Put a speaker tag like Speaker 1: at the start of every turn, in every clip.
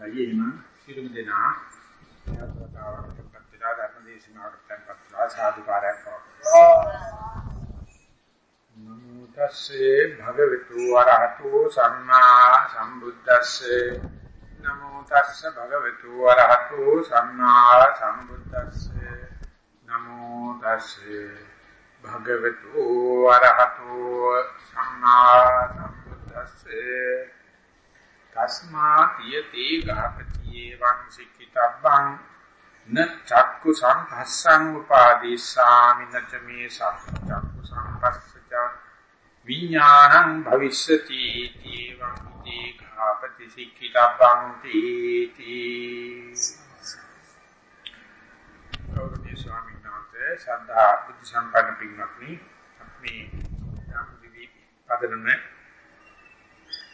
Speaker 1: වයිම සිරුම දෙනා යතරතාවකට පත්‍ලා ධර්ම දේශනාවට tempatලා සාදුකාරයක් පවතුනා නමෝ තස්සේ භගවතු වරහතු සම්මා සම්බුද්දස්සේ. නමෝ තස්සේ භගවතු වරහතු සම්මා සම්බුද්දස්සේ. නමෝ තස්සේ භගවතු වරහතු සම්මා සම්බුද්දස්සේ. තස්මා යති ගහපතියේ වංශිකිතබ්බං න චක්කු සංපස්සං උපාදීසාමි නච මේ චක්කු සංපස්සච විඥානං භවිෂ්‍යති ඒවං ඉති ගහපති සිකිතබ්බං තීති ගෞරවනීය ස්වාමීන් වහන්සේ සද්ධා බුද්ධ සම්පන්න පින්වත්නි අපි යම් පදනම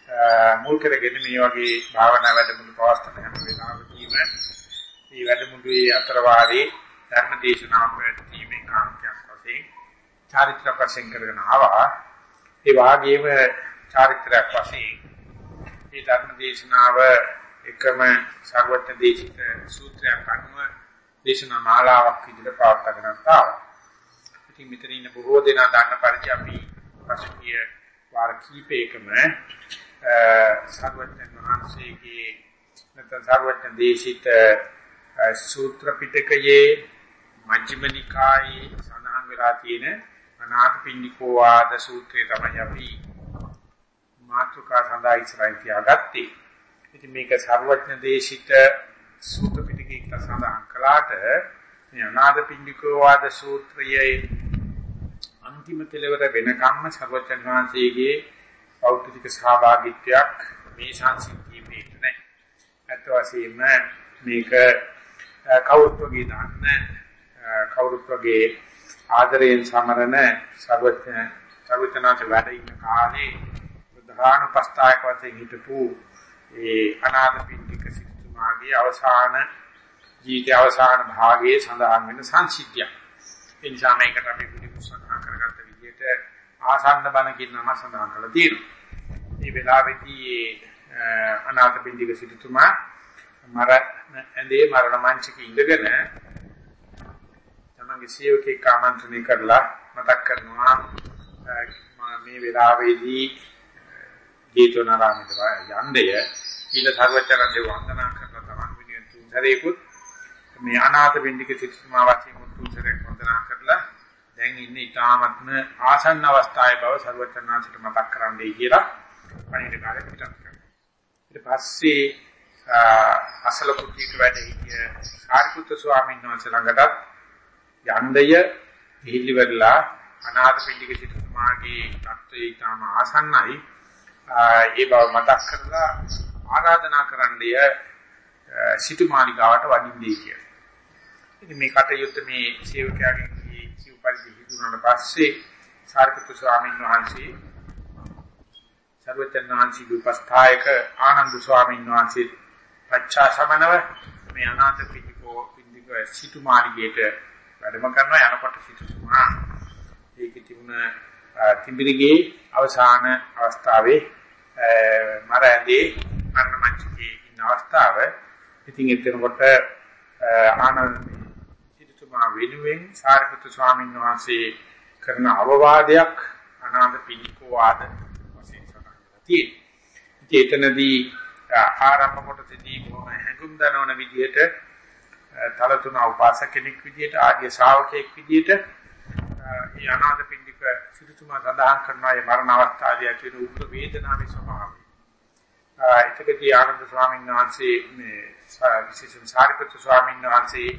Speaker 1: මුල් කරගෙන මේ වගේ භාවනා වැඩමුළු පවස්තන හැම වෙලාවෙදීම මේ වැඩමුළුවේ අතර වාරේ ධර්ම දේශනාවක් පැවැත්වීමේ කාර්යයක් වශයෙන් චාරිත්‍ර වශයෙන් කරගෙන ආවා. ඒ වාගේම චාරිත්‍රාක් වශයෙන් මේ ධර්ම දේශනාව එකම සර්වඥ දේශිත සූත්‍රයක් අනුව දේශනා මාලාවක් විදිහට පවත්වාගෙන ආවා. ඉතින් මෙතන ඉන්න බොහෝ දෙනා දන්න පරිදි අපි පසුගිය වාර කීපයකම සර්වඥ වහන්සේගේ නැත්නම් සර්වඥ දේශිත සූත්‍ර පිටකයේ මජ්ක්‍ධිම නිකායේ සඳහන් වෙලා තියෙන අනාථපිණ්ඩිකෝ ආද සූත්‍රය තමයි අපි මාතෘකා සඳහා ඉස්සරහින් තියාගත්තේ. ඉතින් මේක සර්වඥ දේශිත සූත්‍ර පිටකයක සඳහන් කළාට මේ අනාථපිණ්ඩිකෝ ආද සූත්‍රයේ අන්තිම කෙලවර වෙනකම්ම සර්වඥ වහන්සේගේ පෞද්ගලික සහභාගීත්වයක් මේ සංසිද්ධියේ නැහැ. අත් වශයෙන්ම මේක කවුරුත් වගේ දාන්න කවුරුත් වගේ ආදරයෙන් සමරන සර්වඥ සර්වඥාච වැඩ ඉන්න කාලේ ප්‍රධාන පස්තායක වශයෙන් හිටපු ඒ අනාථපිණ්ඩික සිටුමාගේ අවසාන ජීවිත අවසාන භාගයේ සඳහන් වෙන සංසිද්ධිය. ඒ නිසා මේකට අපි පිළිගු සඳහන් කරගත්ත විදිහට ආසන්න බණ කියන නම සඳහන් කරලා තියෙනවා. මේ වෙලාවේදී අනාථපිණ්ඩික සිටුතුමා මරණ ඇඳේ මරණ මංචකේ ඉඳගෙන තමන්ගේ සේවකෙක් ආමන්ත්‍රණය කරලා මතක් කරනවා මේ වෙලාවේදී ජීතවනාරාමයට යන්නය ඊළ සර්වචරන්ගේ වන්දනා කරලා තමන් වෙනුවෙන් තුන්සරේකුත් මේ අනාථපිණ්ඩික සිටුතුමා වශයෙන් තුන්සරේක් වන්දනා කරලා දැන් ඉන්නේ ඊටාත්ම ආසන්න අවස්ථාවේ බව සර්වචරනාංශයට මතක් කරන්නයි කියලා පණිවිඩ කාර්ය පිටත් කරනවා. ඊට පස්සේ අසල කුටියට වැඩ හිටිය සාරිපුත්‍ර ස්වාමීන් වහන්සේ ළඟටත් යණ්ඩය පිළිවිරලා අනාථ පිටික සිටුමාගේ தත්ත්වය ඊටම ආසන්නයි. ඒ බව මතක් කරලා ආරාධනා කරන්නය සිටුමාලිගාවට වඩින්නේ කියලා. ඉතින් මේ කටයුත්ත මේ සේවකයාගෙන් කිව් පරිදි හිතුණාට පස්සේ සාරිපුත්‍ර ස්වාමීන් වහන්සේ සර්වචන්නාංශි විපස්ථායක ආනන්ද ස්වාමීන් වහන්සේ පච්චා සමනව මේ අනාථ පිටිකෝ පිටික සිටු මාලිගයට වැඩම කරනවා යනකොට සිටුතුමා ඒකේ තිබුණ තිඹිරිගේ අවසාන අවස්ථාවේ මරැඳේ මරණ මංචකේ ඉන්න අවස්ථාව. ඉතින් එතනකොට ආනන්ද සිටුතුමා වෙනුවෙන් සාරිපුත්‍ර ස්වාමීන් වහන්සේ කරන අවවාදයක් අනාථ පිටිකෝ ආද වශයෙන් සඳහන් තියෙනවා. ඒතනදී ආරම්භ කොටසදී බොහොම හැඟුම් දනවන විදිහට තලතුණ උපාසක කෙනෙක් විදිහට ආර්ය ශ්‍රාවකෙක් විදිහට ඒ අනාථ පින්ඩික සිටුතුමා සඳහන් කරනවා මේ මරණ අවස්ථාවේ ඇති වෙන උග්‍ර වේදනාවේ ස්වභාවය. ඒකදී ආනන්ද ස්වාමීන් වහන්සේ මේ විශේෂයෙන් සාරිපුත්‍ර ස්වාමීන් වහන්සේ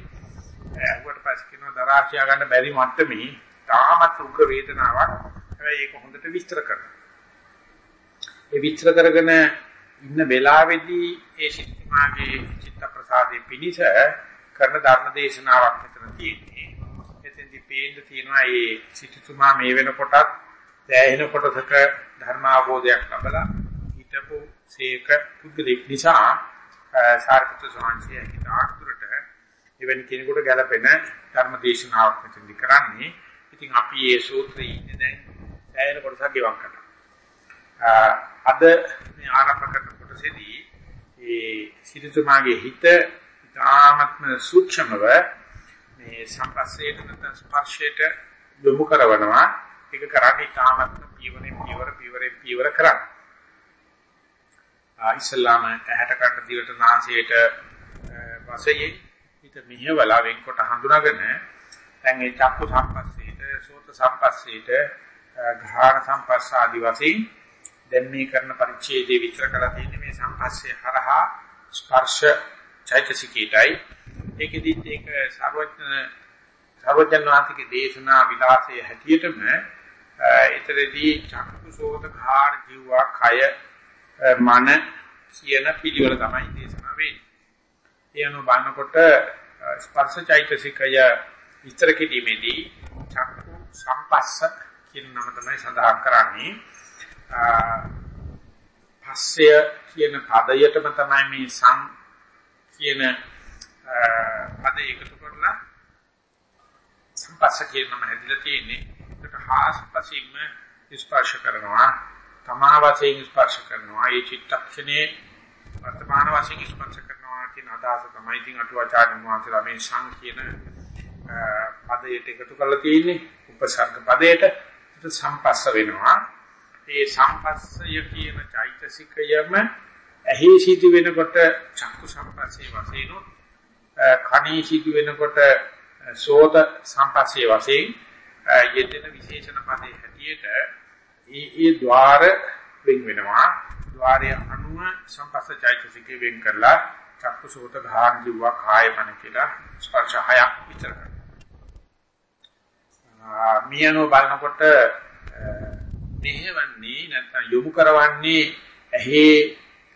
Speaker 1: අහුවට පස්සේ කියන දරා කියා ගන්න බැරි මට්ටමේ තාමත් උග්‍ර වේදනාවක්. හැබැයි ඒක හොඳට විස්තර කරනවා. ඒ විස්තර කරගෙන ඉන්න වෙලාවේදී ඒ සිද්ධාගේ චිත්ත ප්‍රසාදේ පිනිස කරන ධර්ම දේශනාවක් මෙතන තියෙන්නේ. එතෙන්දී පේන්න තියෙනවා මේ සිටුතුමා මේ වෙනකොටත් දැයෙන කොටසක ධර්ම අවබෝධයක් ලැබලා හිටපු සීක පුද්ගලික නිසා සාර්ථක සෝංශය හිතාතුරට එවැනි කෙනෙකුට ගැළපෙන ධර්ම දේශනාවක් මෙතනදී කරන්නේ. ඉතින් අපි මේ සූත්‍රයේ ඉන්නේ දැන් දැයෙන කොටසක් ගෙවක් කරනවා. අද මේ ආරම්භ කරන කොටසේදී ඒ සිටුමාගේ හිත තාමත්ම සූක්ෂමව මේ සම්පස්සේට නැත්නම් ස්පර්ශයට යොමු කරනවා ඒක කරන්නේ තාමත්ම පියවරෙන් පියවර පියවරෙන් පියවර කරා. ආයිසලාම ඇහැට කට දිවට නාසයට වශයෙන් හිත මෙහෙवला වෙන්කොට හඳුනාගෙන දැන් ඒ චක්කු සම්පස්සේට සෝත සම්පස්සේට ගාහන සම්පස්ස ආදි වශයෙන් දැන් මේ කරන පරිච්ඡේදයේ විතර කරලා තියෙන්නේ මේ සම්පස්සේ හරහා ස්පර්ශ චෛතසිකයටයි ඒකෙදිත් ඒක සර්වඥ සර්වඥාන්තික දේශනා විලාසයේ හැටියටම ඊතරදී චක්කුසෝත ඝාන ජීවා කය මන කියන පිළිවෙල තමයි දේශනා වෙන්නේ. ඒ අනුව බලනකොට ස්පර්ශ චෛතසිකය විස්තර කිරීමේදී චක්කු සම්පස්ස කියන නම තමයි සඳහන් කරන්නේ. පස්සය කියන පදයටම තමයි මේ සම් කියන පද එකතු කරලා සම්පස්ස කියන නම හැදිලා තියෙන්නේ. ඒකට හාස්පසින්ම ස්පර්ශ කරනවා. තමා වශයෙන් ස්පර්ශ කරනවා. ඒ චිත්තක්ෂණේ වර්තමාන වශයෙන් ස්පර්ශ කරනවා කියන අදහස තමයි ඉතින් අටුවාචාර්ය වහන්සේලා මේ සං කියන පදයට එකතු කරලා තියෙන්නේ. උපසර්ග පදයට සම්පස්ස වෙනවා. ඒ සංපස්සය කියන චෛතසිකයම ඇහි සිදු වෙනකොට චක්කු සංපස්සේ වශයෙන් කණේ සිදු වෙනකොට සෝත සංපස්සේ වශයෙන් යෙදෙන විශේෂණ පදේ හැටියට ඒ ඒ ద్వාර වෙන් වෙනවා. ద్వාරය අනුව සංපස්ස චෛතසිකේ වෙන් කරලා චක්කු සෝත ධාන් ජීව කාය මන කියලා ස්පර්ශ හයක් විතර කරනවා. මියනෝ බලනකොට මෙහෙවන්නේ නැත්නම් යොමු කරවන්නේ ඇහි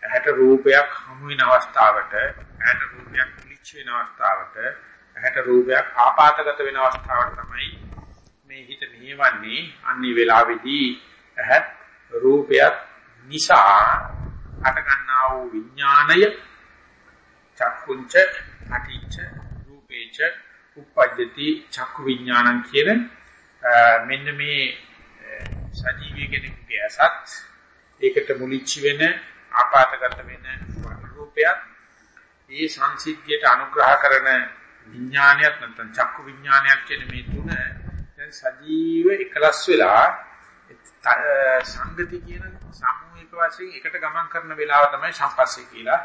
Speaker 1: ඇහැට රූපයක් හමු වෙන අවස්ථාවට ඇහැට රූපයක් පිළිච්ච වෙන අවස්ථාවට ඇහැට රූපයක් ආපాతගත වෙන අවස්ථාවට තමයි මේ හිත මෙහෙවන්නේ. අන්නේ වෙලාවේදී ඇහත් රූපයක් නිසා හට ගන්නා වූ විඥාණය චක්කුංච අටිච්ච රූපේච උප්පජ්ජති චක්කු විඥානං කියන මෙන්න මේ සජීවී කෙනෙකුගේ අසත් ඒකට මුලිච්ච වෙන ආපాతගත වෙන රූපයක් ඒ සංසිද්ධියට අනුග්‍රහ කරන විඥානයක් නැත්නම් චක්කු විඥානයක් කියන මේ තුන දැන් සජීව එකලස් වෙලා සංගති කියන සාමූහික වශයෙන් එකට ගමන් කරන වෙලාව තමයි සම්පස්සේ කියලා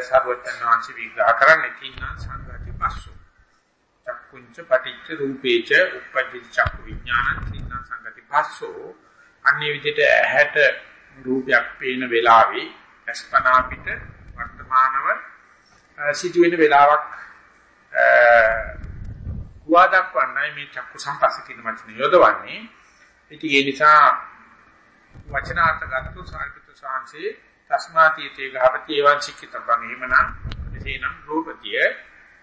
Speaker 1: සර්වඥාන්සේ විග්‍රහ කරන්නේ. තින්නම් සංගති පස්සෝ. චක්කුංච පටිච්ච රූපේච උපපජ්ජ චක්කු විඥාන තින්නම් සංගති පස්සෝ අන්නේ විදිහට ඇහැට රූපයක් පේන වෙලාවේ අස්පනා පිට වර්තමානව සිදුවෙන වෙලාවක් කුවා දක්වන්නයි මේ චක්කු සම්පස්ස කියන වචනේ යොදවන්නේ. ඉතින් ඒ නිසා වචනාර්ථ ගත්තු සාර්ථක සාංශේ තස්මාතීතේ ගහපති එවං සික්කිතබං එහෙමනම් එසේනම් රූපතිය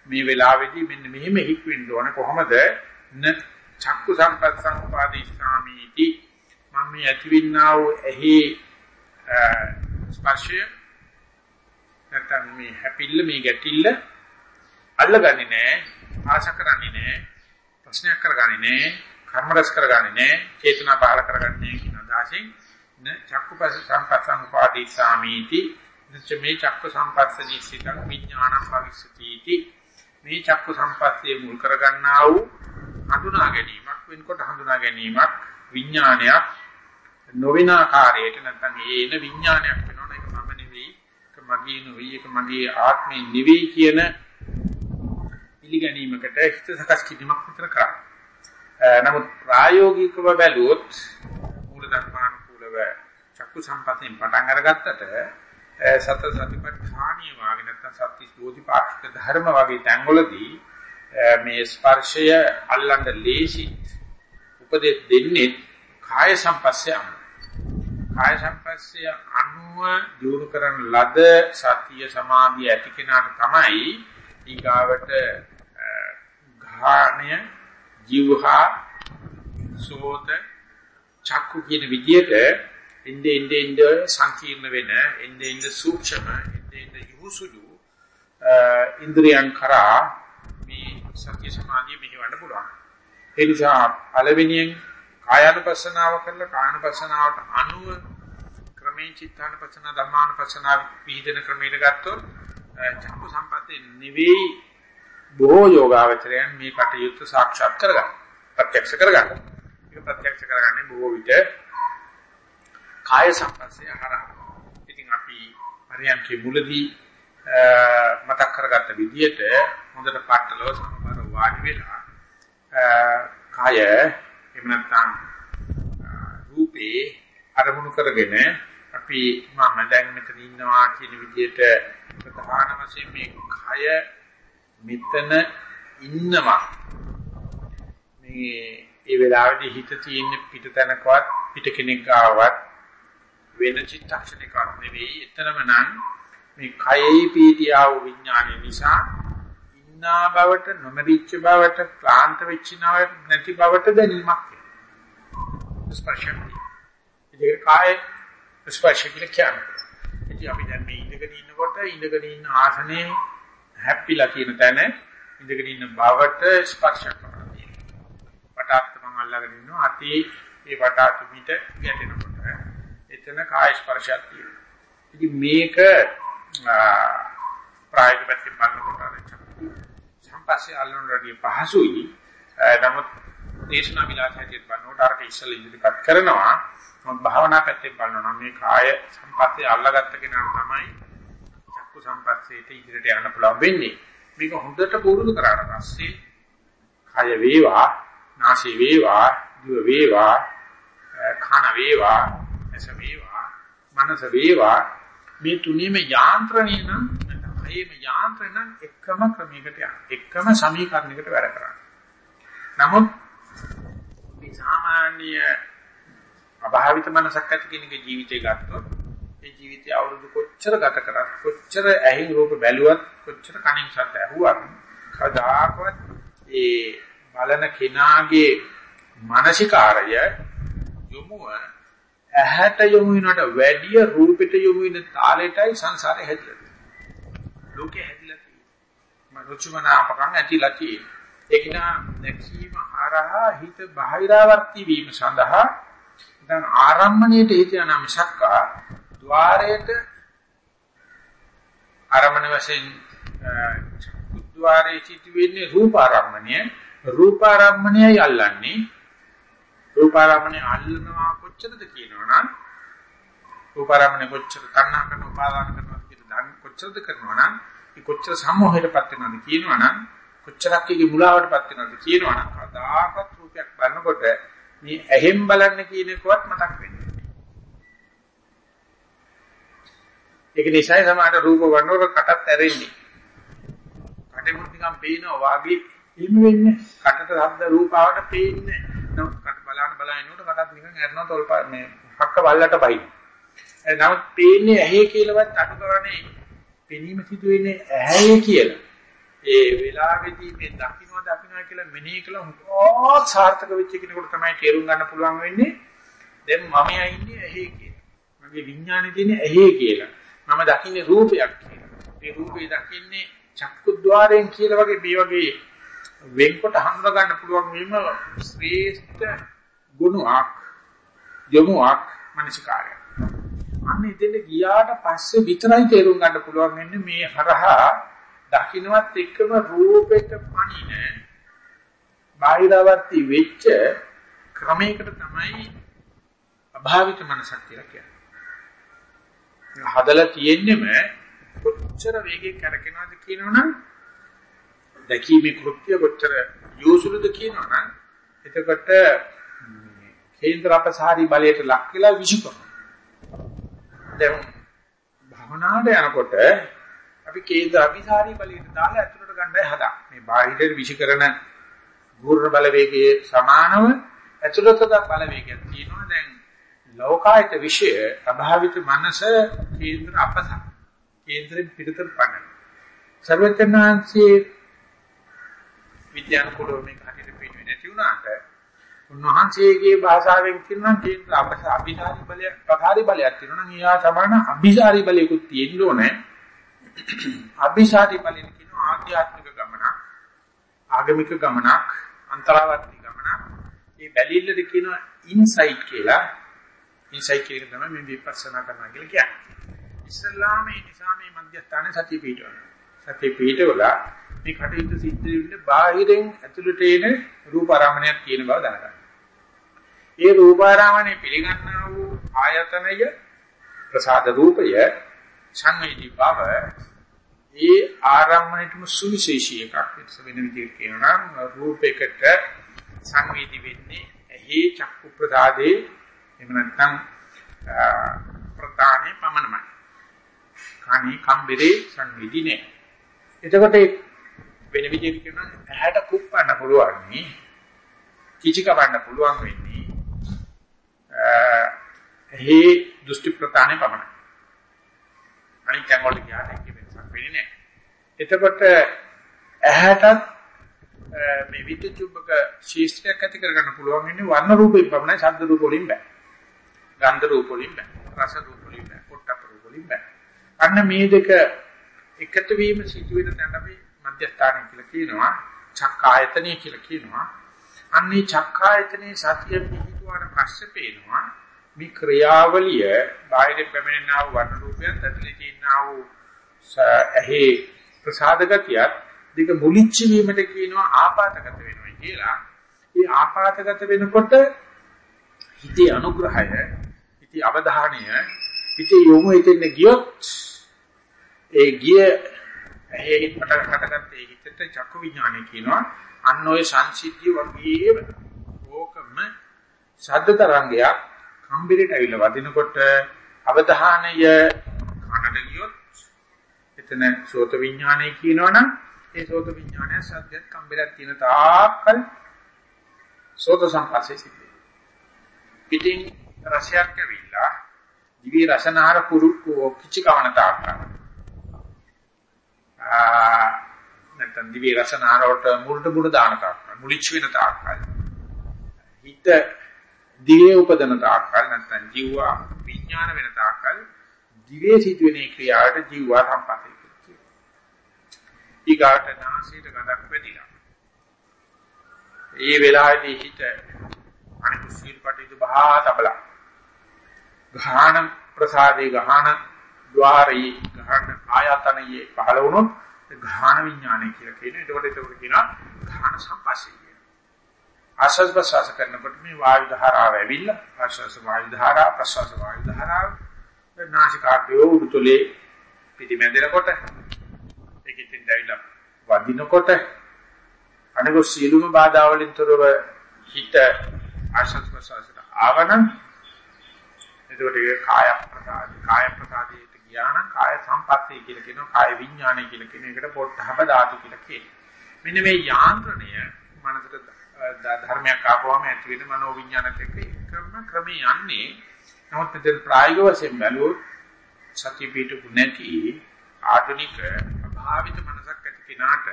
Speaker 1: මේ වෙලාවේදී මෙන්න මෙහෙම හික් වෙන්න ඕන කොහොමද න චක්කු සම්පස්සං උපාදීස්සාමීති මම මේ ඇතිවින්නා වූ එහි ස්පර්ශය නැත්නම් මේ හැපිල්ල මේ ගැටිල්ල අල්ලගන්නේ නැහැ ආශා කරන්නේ නැහැ ප්‍රශ්නයක් කරගන්නේ නැහැ කර්ම රස කරගන්නේ නැහැ චේතනා බාල කරගන්නේ නැහැ කියන අදහසින් න චක්කුපස සම්පස්සං උපාදී සාමීති නච මේ චක්ක සම්පස්ස නිසිතං විඥානං භවිස්සතිති මේ චක්ක සම්පස්සේ මුල් කරගන්නා වූ හඳුනා ගැනීමක් වෙනකොට හඳුනා ගැනීමක් විඥානයක් නොවන ආකාරයට නැත්නම් ඒන විඥානයක් වෙනවනේ ඒක මම නෙවෙයි ඒක මගේ නෙවෙයි ඒක මගේ ආත්මේ නෙවෙයි කියන පිළිගැනීමකට හිත සකස් කිරීමක් විතර කරා. නමුත් ප්‍රායෝගිකව බැලුවොත් මූල ධර්මානුකූලව චක්කු සම්පතෙන් පටන් අරගත්තට සතර සතිපට්ඨානිය වාගේ නැත්නම් සත්‍ය ස්වෝධිපාක්ෂික ධර්ම වගේ තැන්වලදී මේ ස්පර්ශය අල්ලන්න ලේසි උපදෙස් දෙන්නේ කාය සම්පස්සේ අනුව. කාය සම්පස්සේ අනුව දියුණු කරන ලද සතිය සමාධිය ඇති කෙනාට තමයි ඊගාවට ඝාණය ජීවහා සෝත චක්කු කියන විදියට ඉnde ඉnde ඉnde සංකීර්ණ වෙන ඉnde ඉnde සූක්ෂම ඉnde ඉnde යහුසුදු ඉන්ද්‍රියන් කරා මේ සත්‍ය සමාධිය මෙහෙවන්න පුළුවන් ඒ නිසා පළවෙනියෙන් කායानुපස්සනාව කරලා කායानुපස්සනාවට අනුව ක්‍රමයෙන් චිත්තානුපස්සන ධම්මානුපස්සනාව විහිදෙන ක්‍රමයට ගත්තොත් චක්කු සම්පස්සේ නෙවෙයි බොහෝ යෝගාවචරයන් මේ කටයුත්ත සාක්ෂාත් කරගන්න. ප්‍රත්‍යක්ෂ කරගන්න. ඒක ප්‍රත්‍යක්ෂ කරගන්නේ බොහෝ විට කාය සම්පස්සේ හරහා. ඉතින් අපි හරියන්කේ මුලදී මතක් කරගත්ත විදිහට හොඳට පටලව සමබර වාඩි වෙලා කාය එහෙම නැත්නම් රූපේ අරමුණු කරගෙන අපි මම දැන් මෙතන ඉන්නවා කියන විදිහට ප්‍රධාන වශයෙන් මේ කය මෙතන ඉන්නවා මේ ඒ වෙලාවේදී හිත තියෙන පිටතනකවත් පිට කෙනෙක් ආවත් වෙන චිත්තක්ෂණයක්වත් නෙවෙයි එතනම නම් මේ කයෙහි පීතියා වූ විඥානය නිසා ඉන්නා බවට නොමරිච්ච බවට ක්ලාන්ත වෙච්ච නැති බවට දැනීමක් ස්පර්ශය. ඒක කාය ස්පර්ශය කියලා කියන්නේ. ඉතින් අපි දැන් මේ ඉඳගෙන ඉන්නකොට ඉඳගෙන ඉන්න ආසනේ හැප්පිලා තියෙන තැන ඉඳගෙන ඉන්න බවට ස්පර්ශ කරනවා. වටාත් මම අල්ලගෙන ඉන්නවා අති ඒ වටාත් පිට ගැටෙනකොට එතන කාය ස්පර්ශයක් තියෙනවා. ඉතින් මේක ප්‍රායෝගික පැත්තෙන් බලනකොට සම්පස්සේ අල්ලනරදී පහසුයි. නමුත් දේශනා විලාසයෙන් බලනකොට අරක ඉස්සෙල් ඉදිරිපත් කරනවා. මොකද භාවනා පැත්තෙන් බලනවා මේ කාය සම්පස්සේ අල්ලගත්ත කෙනා තමයි චක්කු සම්පස්සේට ඉදිරියට යන්න පුළුවන් වෙන්නේ. මේක හොඳට පුරුදු කරාට පස්සේ කය වේවා, නාසය වේවා, දිව වේවා, කන වේවා, ඇස වේවා, මනස වේවා මේ තුනීම යාන්ත්‍රණය නම් කයෙම යාන්ත්‍රණ නම් එකම ක්‍රමයකට යන. එකම සමීකරණයකට වැඩ කරන්නේ. නමුත් මේ සාමාන්‍ය අභාවිත මනසක් ඇති කෙනෙකුගේ ජීවිතය ගත්තොත් ඒ ජීවිතය අවුරුදු කොච්චර ගත කරත් කොච්චර ඇහින් රූප බැලුවත් කොච්චර කනින් ශබ්ද ඇහුවත් කදාකවත් ඒ බලන කෙනාගේ මානසිකාරය යොමුව ඇහැට යොමු වෙනට වැඩිය රූපෙට යොමු වෙන තාලෙටයි සංසාරේ හැදිලා තියෙන්නේ. ලෝකේ හැදිලා තියෙන්නේ. මනුෂ්‍යමනාපකම් ඇතිලා තියෙන්නේ. ඒක නා දැකීම හරහා හිත බාහිරාවර්ති වීම සඳහා දැන් ආරම්මණයට හිත යන මිසක්කා ద్వාරයට ආරම්මණ වශයෙන් ద్వාරයේ සිට වෙන්නේ රූප ආරම්මණය. රූපාරම්මණයයි අල්ලන්නේ රූපාරම්මණය අල්ලනවා කොච්චරද කියනවනම් රූපාරම්මණය කොච්චර තණ්හා කරන උපාදාන කරනවා කියන දන් කොච්චරද කරනවනම් ඒ කොච්චර සම්මෝහයටපත් වෙනවද කියනවනම් කොච්චරක් ඒකේ මුලාවටපත් වෙනවද කියනවනම් කදාකත් රූපයක් බලනකොට මේ ඇහෙන් බලන්න කියන එකවත් මතක් වෙන්නේ. ඒක නිසායි සමහර රූප වන්නවර කටත් ඇරෙන්නේ. කටේ මුටිකම් පේනවා වාගේ එහෙම වෙන්නේ. කටට ශබ්ද රූප ආවට පේන්නේ නැහැ. කට බලන බලනකොට කටත් නිකන් ඇරනවා තොල්ප මේ හක්ක බල්ලට බයි. නමුත් පේන්නේ ඇහි කියලාවත් අඩු කරන්නේ පෙනීම සිදු වෙන්නේ ඇහැයි කියලා. ඒ වෙලාවේදී මේ දකින්නවා දකින්නවා කියලා මෙනෙහි කළා හොත් සාර්ථක වෙච්ච කෙනෙකුට තමයි තේරුම් ගන්න පුළුවන් වෙන්නේ දැන් මම යන්නේ ඇහි කියලා. මගේ විඥානේ තියෙන්නේ ඇහි කියලා. මම දකින්නේ රූපයක් කියලා. මේ රූපේ දකින්නේ චක්කුද්්වාරයෙන් කියලා වගේ මේ වගේ වෙන්කොට හඳුනා ගන්න පුළුවන් වීම ශ්‍රේෂ්ඨ ගුණයක් යමුක් මනසිකාරය. අන්න ඉතින් ගියාට පස්සේ විතරයි තේරුම් ගන්න පුළුවන් වෙන්නේ මේ හරහා දකින්නවත් එක්කම රූපෙට පණින බාහිරවර්ති වෙච්ච ක්‍රමයකට තමයි අභාවිත මනසක් කියලා කියන්නේ. හදලා තියෙන්නෙම කොච්චර වේගයෙන් කරකිනවද කියනවනම් දැකීමේ කෘත්‍ය කොච්චර යොසුලුද කියනවනම් එතකොට කේන්ද්‍ර අපසාරි බලයට ලක් වෙලා විසිකරනවා. දැන් භවනාට යනකොට අපි කේන්ද්‍ර අභිසාරී බලයට දාලා ඇතුළට ගන්නයි හදා. මේ බාහිර විෂිකරණ ගුරුණ බලවේගයේ සමානව ඇතුළත බලවේගයක් තියෙනවා. දැන් ලෝකායත විෂය අභාවිත මනස කේන්ද්‍ර අපස කේන්ද්‍රෙන් පිටතට පන්නන. සර්වඥාන්සේ විද්‍යානුකූලව මේක හරියට පිළිවෙන්නේ නැති වුණාට උන්වහන්සේගේ භාෂාවෙන් කියනවා කේන්ද්‍ර අපස අභිසාරී බලයක් ප්‍රකාරී බලයක් තියෙනවා නම් එයා සමාන අභිසාරී බලයකුත් තියෙන්න ඕනේ. අභිසාරි බලෙන් කියන ආධ්‍යාත්මික ගමනක් ආගමික ගමනක් අන්තරාවර්ති ගමනක් මේ බැලිල්ලද කියනවා ඉන්සයිට් කියලා ඉන්සයිට් කියන තමයි මේ විපස්සනා කරනවා කියලා කියන්නේ. ඉස්ලාම ඒ නිසා මේ මධ්‍යස්ථානයේ සතිය පිටවනවා. සතිය පිටවලා මේ කටයුතු සිද්ධ වෙන්නේ බාහිරෙන් ඇතුළට එන රූපාරාමණයක් කියන බව දැනගන්න. ඒ රූපාරාමණය පිළිගන්නා වූ ආයතනය ප්‍රසාද රූපය සංවේදී බව ඒ ආරම්මණයටම සුවිශේෂී එකක් වෙන විදිහට කියනවා නම් රූපයකට සංවේදී වෙන්නේ එහි චක්කු ප්‍රසාදේ එහෙම නැත්නම් ප්‍රධානේ පමණමයි. කණි කම්බරේ සංවේදී නෑ. එතකොට වෙන විදිහට කියනවා ඇහැට කුප්පන්න පුළුවන් නේ. කිචි කවන්න පුළුවන් වෙන්නේ. එහි දෘෂ්ටි ප්‍රධානේ පමණයි. අනිත් තැන් වලට ගියාට ඒක වෙනසක් වෙන්නේ නැහැ. එතකොට ඇහැටත් මේ විද්‍යුත් චුම්බක ශීස්ත්‍රයක් ඇති කරගන්න පුළුවන් වෙන්නේ වර්ණ රූපයෙන් පමණයි ශබ්ද රූප වලින් බෑ. ගන්ධ රූප වලින් බෑ. රස රූප වලින් බෑ. පොට්ටප රූප වලින් බෑ. අන්න මේ දෙක එකතු වීම සිදු වෙන තැන අපි මධ්‍යස්ථානය කියලා කියනවා. චක්කායතනය කියලා කියනවා. අන්නේ චක්කායතනේ සතිය පිහිටුවාට පස්සේ පේනවා මේ ක්‍රියාවලිය බාහිර පැමිණෙනා වූ වර්ණ රූපයන් ඇතුලේ තියෙනා වූ ඇහි ප්‍රසාද ගතියත් දෙක මුලිච්ච වීමට කියනවා ආපాతගත වෙනවා කියලා. මේ ආපాతගත වෙනකොට හිතේ අනුග්‍රහය, හිතේ අවධානය, හිතේ යොමු හිතෙන්න ගියොත් ඒ ගිය ඇහි පටන් හටගත්ත ඒ හිතට චක්කු විඥානය කියනවා. අන්න ඔය සංසිද්ධිය වගේම ඕකම ශබ්ද තරංගයක් කම්බිරේට ඇවිල්ලා වදිනකොට අවධානය කනට ගියොත් එතන සෝත විඥානය කියනවනම් ඒ සෝත විඥානය සද්දයක් කම්බිරක් තියෙන තාක්කල් සෝත සංපස්සේ සිද්ධ පිටින් රසයක් ඇවිල්ලා දිවි රසනාර කුරු කිචි කවන තාක්කල්. ආ නැත්නම් දිවි රසනාර වලට මුල්ට මුඩ දාන තාක්කල් මුලිච්ච වෙන තාක්කල් හිත දිවේ උපදන තාක්කල් නැත්නම් ජීවා විඥාන වෙන තාක්කල් දිවේ සිදුවෙන ක්‍රියාවට ජීවා සම්පතයි කියනවා. ඊගාට නාසයට ගඳක් වැදිලා. ඒ වෙලාවේදී හිත අනිකුත් සීල් පටිදු බහා තබලා. ගාහන ප්‍රසාදේ ගාහන ద్వාරී ගාහන ආයතනයේ පහළ වුණොත් ගාහන විඥානය කියලා කියනවා. ඒකට ඒක කියනවා ගාහන සම්පස්සේ. ආශ්වාස ප්‍රශ්වාස කරනකොට මේ වායු ධාරාව ඇවිල්ලා ආශ්වාස වායු ධාරාව ප්‍රශ්වාස වායු ධාරාව නාසිකාග්‍රය උඩුතලේ පිටිමැදෙනකොට ඒකෙන් දැවිලා වදිනකොට අනිගො සියලුම බාධා වලින් තොරව හිත ආශ්වාස ප්‍රශ්වාසයට ආවනම් එතකොට ඒක කාය ප්‍රසාද කාය ප්‍රසාදයට ගියානම් කාය සම්පත්තිය කියලා කියනවා කාය විඥානය කියලා කියන එකට පොට්ටහබ ධාතු කියලා කියනවා මෙන්න මේ යාන්ත්‍රණය මනසට ධර්මයක් ආපුවම ඇති වෙන මනෝ විඥානත් එක්ක එකම ක්‍රමේ යන්නේ. නමුත් මෙතන ප්‍රායෝගික වශයෙන් බැලුවොත් සත්‍ය පිටු නැති ආධුනික අභාවිත මනසක් ඇති කෙනාට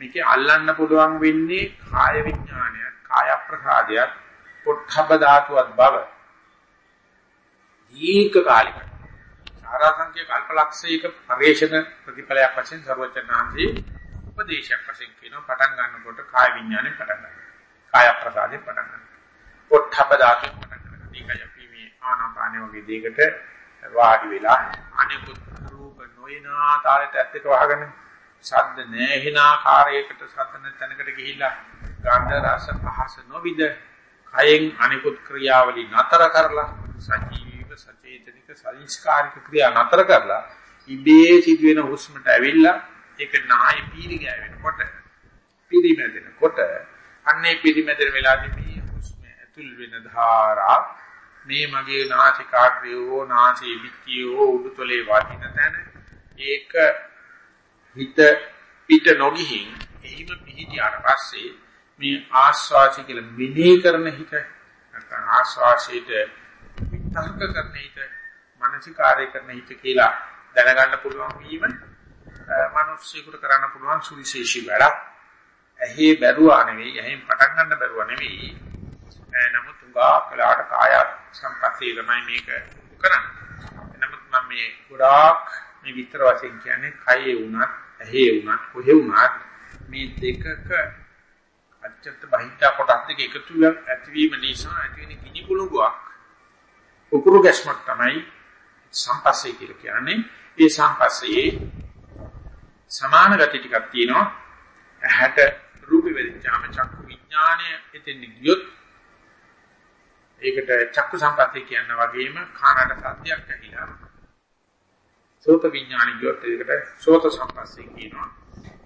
Speaker 1: මේකේ අල්ලන්න පුළුවන් වෙන්නේ කාය විඥානය, කාය ප්‍රසාදයක්, පොට්ටබ්බ ධාතුවත් බව. දීර්ඝ කාලිකයි. සාරාංශික කල්පලක්ෂයක පරිශන ප්‍රතිඵලයක් වශයෙන් සර්වචනාන්දී උපදේශයක් වශයෙන් කියනවා පටන් ගන්නකොට කාය විඥානේ පටන් ගන්නවා. කාය ප්‍රසාදේ පටන් ගන්නවා. පොට්ටබ්බ ධාතුවෙන් පටන් ගන්නවා. මේකයි අපි මේ ආනාපාන වගේ දෙයකට වාඩි වෙලා අනිකුත් රූප නොයනා තාලෙට ඇත් එක වහගෙන ශබ්ද නැහෙන ආකාරයකට සතන තැනකට ගිහිල්ලා ගන්ධ රස පහස නොවිද කයෙන් අනිකුත් ක්‍රියාවලි නතර කරලා සජීවීව සචේතනික සංස්කාරික ක්‍රියා නතර කරලා ඉබේ සිදුවෙන හුස්මට ඇවිල්ලා ඒක නාය පීරි ගෑවෙනකොට පිරිමැදෙනකොට අන්නේ පිරිමැදෙන වෙලාවේදී මේ හුස්ම ඇතුල් වෙන ධාරා මේ මගේ නාසිකාග්‍රයෝ නාසී පිටියෝ උඩුතලේ වදින තැන ඒක හිත පිට නොගිහින් එහිම පිහිටියාට පස්සේ මේ ආස්වාසි කියලා මෙනෙහි කරන හිත නැත්නම් ආස්වාසයට විතර්ක කරන හිත මානසිකාරය කරන හිත කියලා දැනගන්න පුළුවන් වීම මිනිස්සුෙකුට කරන්න පුළුවන් සුවිශේෂී වැඩක්. ඇහි බැරුවා නෙවෙයි, ඇහෙන් පටන් ගන්න බැරුවා නෙවෙයි. නමුත් උගා කලාට කාය සම්පස්සේ තමයි මේක කරන්නේ. නමුත් මම මේ ගොඩාක් මේ විතර වශයෙන් කියන්නේ කයේ වුණත්, ඇහි වුණත්, කොහේ වුණත් මේ දෙකක අච්චත්ත බහිද්දා කොටස් දෙක එකතු ඇතිවීම නිසා ඇතිවෙන ගිනි කුළුඟක් උකුරු ගැස්මක් තමයි සම්පස්සේ කියලා කියන්නේ. ඒ සම්පස්සේ සමාන ගති ටිකක් තියෙනවා. ඇහැට රූප වෙදිච්චාම චක්කු විඥාණය එතෙන් ගියොත් ඒකට චක්කු සම්පස්සේ කියන වගේම කානට සත්‍යයක් ඇහිලා සෝත විඥාණය ගියොත් ඒකට සෝත සම්පස්සේ කියනවා.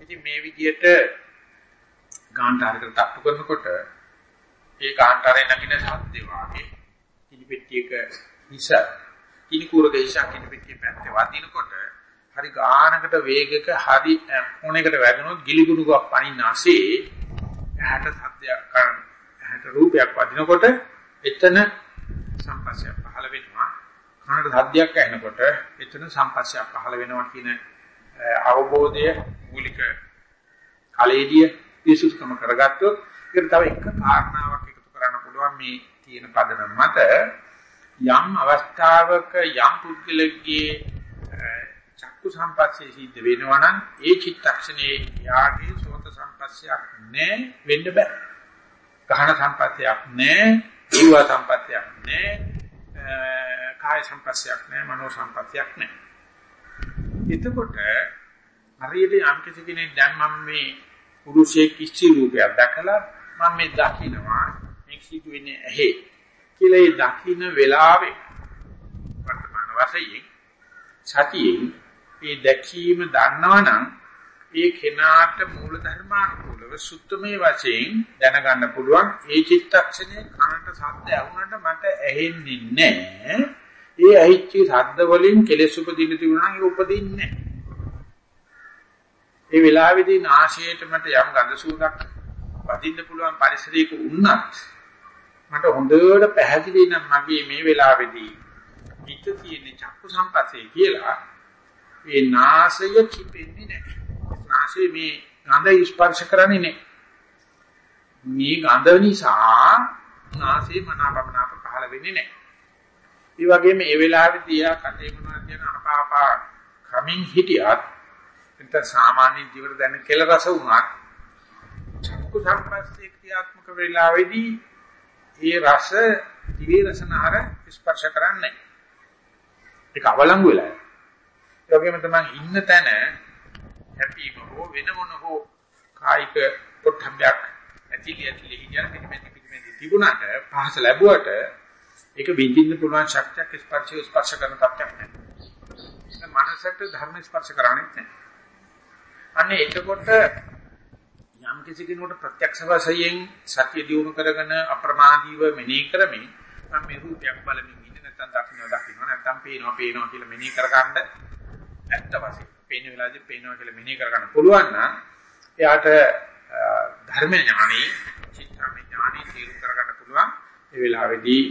Speaker 1: ඉතින් මේ විදිහට ගාන්ටාරයකට තට්ටු කරනකොට ඒ ගාන්ටාරේ නගින සද්දේ වාගේ කිනිපෙට්ටියක හිස කිනිකුරක හිස කිනිපෙට්ටිය පැත්තේ වදිනකොට හරි ගානකට වේගයක හරි මොනකට වැදුනොත් ගිලිගුණුවක් පනින්න ASCII ඇහැට සද්දයක් කරන ඇහැට රූපයක් වදිනකොට එතන සම්පස්සය පහළ වෙනවා. කනට සද්දයක් ඇහෙනකොට එතන සම්පස්සය පහළ වෙනවා කියන අවබෝධය මූලික කලේදිය විසුස්කම කරගත්තොත් ඒකට තව එක කාරණාවක් එකතු කරන්න පුළුවන්. මේ තියෙන පදනම මත යම් අවස්ථාවක යම් පුද්ගලෙක්ගේ චක්කු සම්පස්සේ සිද්ධ වෙනවා නම් ඒ චිත්තක්ෂණයේ යාගේ සෝත සම්පස්සයක් නැහැ වෙන්න බෑ. ගහන සම්පස්සයක් නැහැ, ජීව සම්පස්සයක් නැහැ, කාය සම්පස්සයක් නැහැ, මනෝ සම්පස්සයක් නැහැ. එතකොට හරියට යම් කිසි කෙනෙක් දැන් මම මේ පුරුෂයෙක් ඉස්ති රූපයක් දැකලා මම මේ දකින්නවා මේක සිදු වෙන්නේ ඇහි කියලා ඒ දකින්න වෙලාවේ වර්තමාන වශයෙන් සතියෙන් ඒ දැකීම දන්නවනම් ඒ කෙනාට මූල ධර්මානුකූලව සුත්තමේ වශයෙන් දැනගන්න පුළුවන් ඒ චිත්තක්ෂණය කනට ශබ්ද ඇහුනට මට ඇහෙන්නේ නැහැ. ඒ ඇහිච්ච ශබ්ද වලින් කෙලෙස් උපදින්න තිබුණා නම් ඒක උපදින්නේ නැහැ. ඒ වෙලාවේදී නාසයට මට යම් ගඳ සුවඳක් වදින්න පුළුවන් පරිසරයක වුණත් මට හොඳට පැහැදිලි නම් මගේ මේ වෙලාවේදී හිත තියෙන චක්කු සම්පස්සේ කියලා ඒ නාසය කිපෙන්නේ නැහැ. නාසය මේ ගඳ ස්පර්ශ කරන්නේ නැහැ. මේ ගඳ නිසා නාසය මනාපමනාප පහළ වෙන්නේ නැහැ. ඒ වගේම ඒ වෙලාවේදී ආ කටේ මොනවද කියන අපාපා කමින් හිටියත් එතන සාමාන්‍ය ජීවිත දැන කෙල රස වුණත් චක්කු සම්පස්සේ ක්‍රියාත්මක වෙලාවේදී ඒ රස දිවේ රසනහර ස්පර්ශ කරන්නේ ඒක අවලංගු වෙලා ඒ වගේම තමයි ඉන්න තැන හැපීම හෝ වෙන මොන හෝ කායික පොට්ටම්බයක් ඇතිලි ඇතිලි කියන පිටිමෙදි පිටිමෙදි තිබුණාට පහස ලැබුවට ඒක විඳින්න පුළුවන් ශක්තියක් ස්පර්ශය ස්පර්ශ කරන තත්ත්වයක් නැහැ. මනසට ධර්ම ස්පර්ශ කරන්නේ නැහැ. අන්න එතකොට යම් කිසි කෙනෙකුට ප්‍රත්‍යක්ෂ වශයෙන් සත්‍ය දියුණු කරගෙන අප්‍රමාදීව මෙනෙහි කරමින් මම මේ රූපයක් බලමින් ඉන්නේ නැත්නම් දකින්න දකින්න නැත්නම් පේනවා පේනවා කියලා මෙනෙහි කරගන්න ඇත්ත වශයෙන්. පේන වෙලාවදී පේනවා කියලා මෙනෙහි කරගන්න පුළුවන් නම් එයාට ධර්ම ඥානෙ චිත්තාමය ඥානෙ තීරු කරගන්න පුළුවන්. ඒ වෙලාවේදී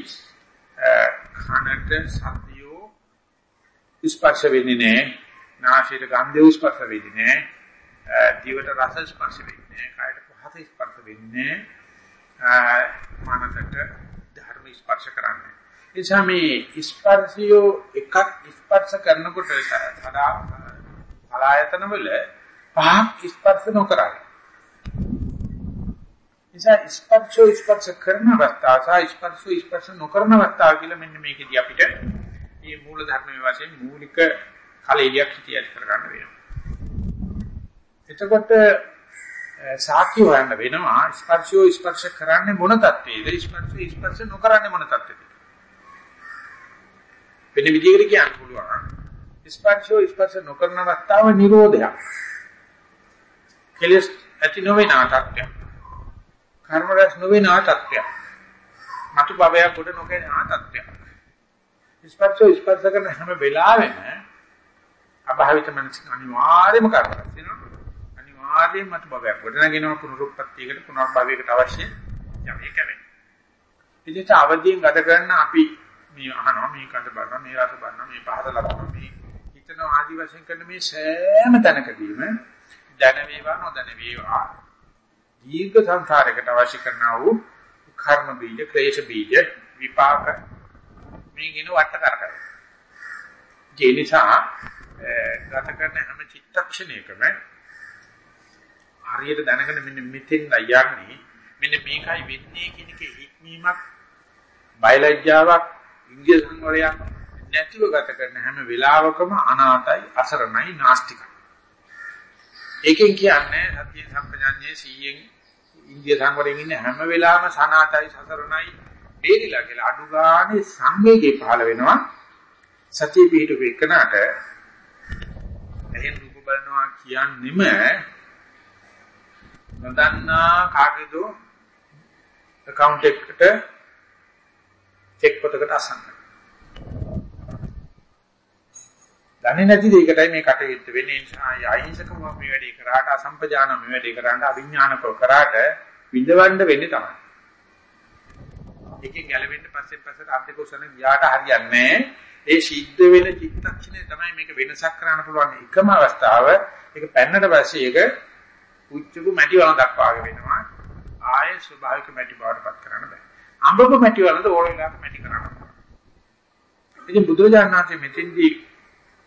Speaker 1: කනට සත්‍යෝ ස්පර්ශ වෙන්නේ නැහැ. නාසයට ගන්ධය ස්පර්ශ වෙන්නේ නැහැ. දිවට රස ස්පර්ශ වෙන්නේ කායට පහත ස්පර්ශ වෙන්නේ මනසට ධර්ම ස්පර්ශ කරන්නේ. එනිසා මේ ස්පර්ශය එකක් ස්පර්ශ කරනකොට සදා ආයතන වල පහක් ස්පර්ශ නොකරයි. නිසා ස්පර්ශෝ ස්පර්ශ කරන අවස්ථාව සහ ස්පර්ශෝ ස්පර්ශ නොකරන අවස්ථාව කියලා මෙන්න මේකදී අපිට මේ මූල ධර්මයේ වශයෙන් මූලික කලෙලියක් හිතියට කරගන්න වෙනවා. එතකොට සාක්ෂි හොයන්න වෙනවා. ස්පර්ශය ස්පර්ශ කරන්නේ මොන தත්ත්වයේද ස්පර්ශය ස්පර්ශ නොකරන්නේ මොන தත්ත්වයේද වෙන විදිහකට කියන්න පුළුවන්. ස්පර්ශය ස්පර්ශ නොකරන අවස්ථාව නිරෝධයක්. කෙලස් ඇති නොවේ නාටක්යක් කර්ම රස නොවේ නාටක්යක් අතු භවය කොට නොකේ නාටක්යක් ස්පර්ශය ස්පර්ශ කරන හැම වෙලාවෙම අභාවිත මනස අනිවාර්යම කරනවා රැස් වෙනවා අනිවාර්යයෙන්ම මත භවයක් ගොඩනගෙනවා පුනරුත්පත්තියකට පුනර්භවයකට අවශ්‍ය යමේ කැමෙන. ඉතින් අවදීන් ගත කරන අපි මේ අහනවා මේ කඩ බලනවා මේ රස බලනවා මේ පහද ලබනවා මේ හිතන ආදි වශයෙන් කරන මේ සෑම තැනකදීම දැන වේවා නොදැන වේවා දීර්ඝ සංසාරයකට අවශ්‍ය කරනා වූ කර්ම බීජ ක්ලේශ බීජ විපාක මේ කියන වට කරකර. ඒ නිසා ගත කරන හැම චිත්තක්ෂණයකම හරියට දැනගෙන මෙන්න මෙතෙන් යන්නේ මෙන්න මේකයි වෙන්නේ කියන එකේ හික්මීමක් බයලජ්ජාවක් ඉන්දිය සංවරයක් නැතිව ගත කරන හැම වෙලාවකම අනාතයි අසරණයි නාස්තිකයි. ඒකෙන් කියන්නේ සතිය සම්පජාඤ්ඤයේ 100න් ඉන්දිය සංවරයෙන් ඉන්න හැම වෙලාවෙම සනාතයි සසරණයි බේරිලා කියලා අඩු ගානේ සංවේගය පහළ වෙනවා. සතිය පිහිටු වෙකනට එහෙන් රූප බලනවා කියන්නෙම නොදන්නා කාගේදෝ account එකකට චෙක් පොතකට අසන්න. දන්නේ නැති දෙයකටයි මේ කටයුත්ත වෙන්නේ නිසා අහිංසකව මේ වැඩේ කරාට අසම්පජාන මේ වැඩේ කරාට අවිඥානිකව කරාට විඳවන්න වෙන්නේ තමයි. එකෙන් ගැලවෙන්න පස්සේ පස්සේ අර්ධ කුසල ගියාට හරියන්නේ ඒ සිද්ධ වෙන චිත්තක්ෂණය තමයි මේක වෙනසක් කරන්න පුළුවන් එකම අවස්ථාව. ඒක පැන්නට පස්සේ ඒක උච්චකු මැටි වල දක්වාගෙන වෙනවා. ආයේ ස්වභාවික මැටි බවටපත් කරන්න බෑ. අඹක මැටි වලද ඕන වෙලාවක මැටි කරන්න පුළුවන්. ඉතින් බුදුරජාණන් වහන්සේ මෙතෙන්දී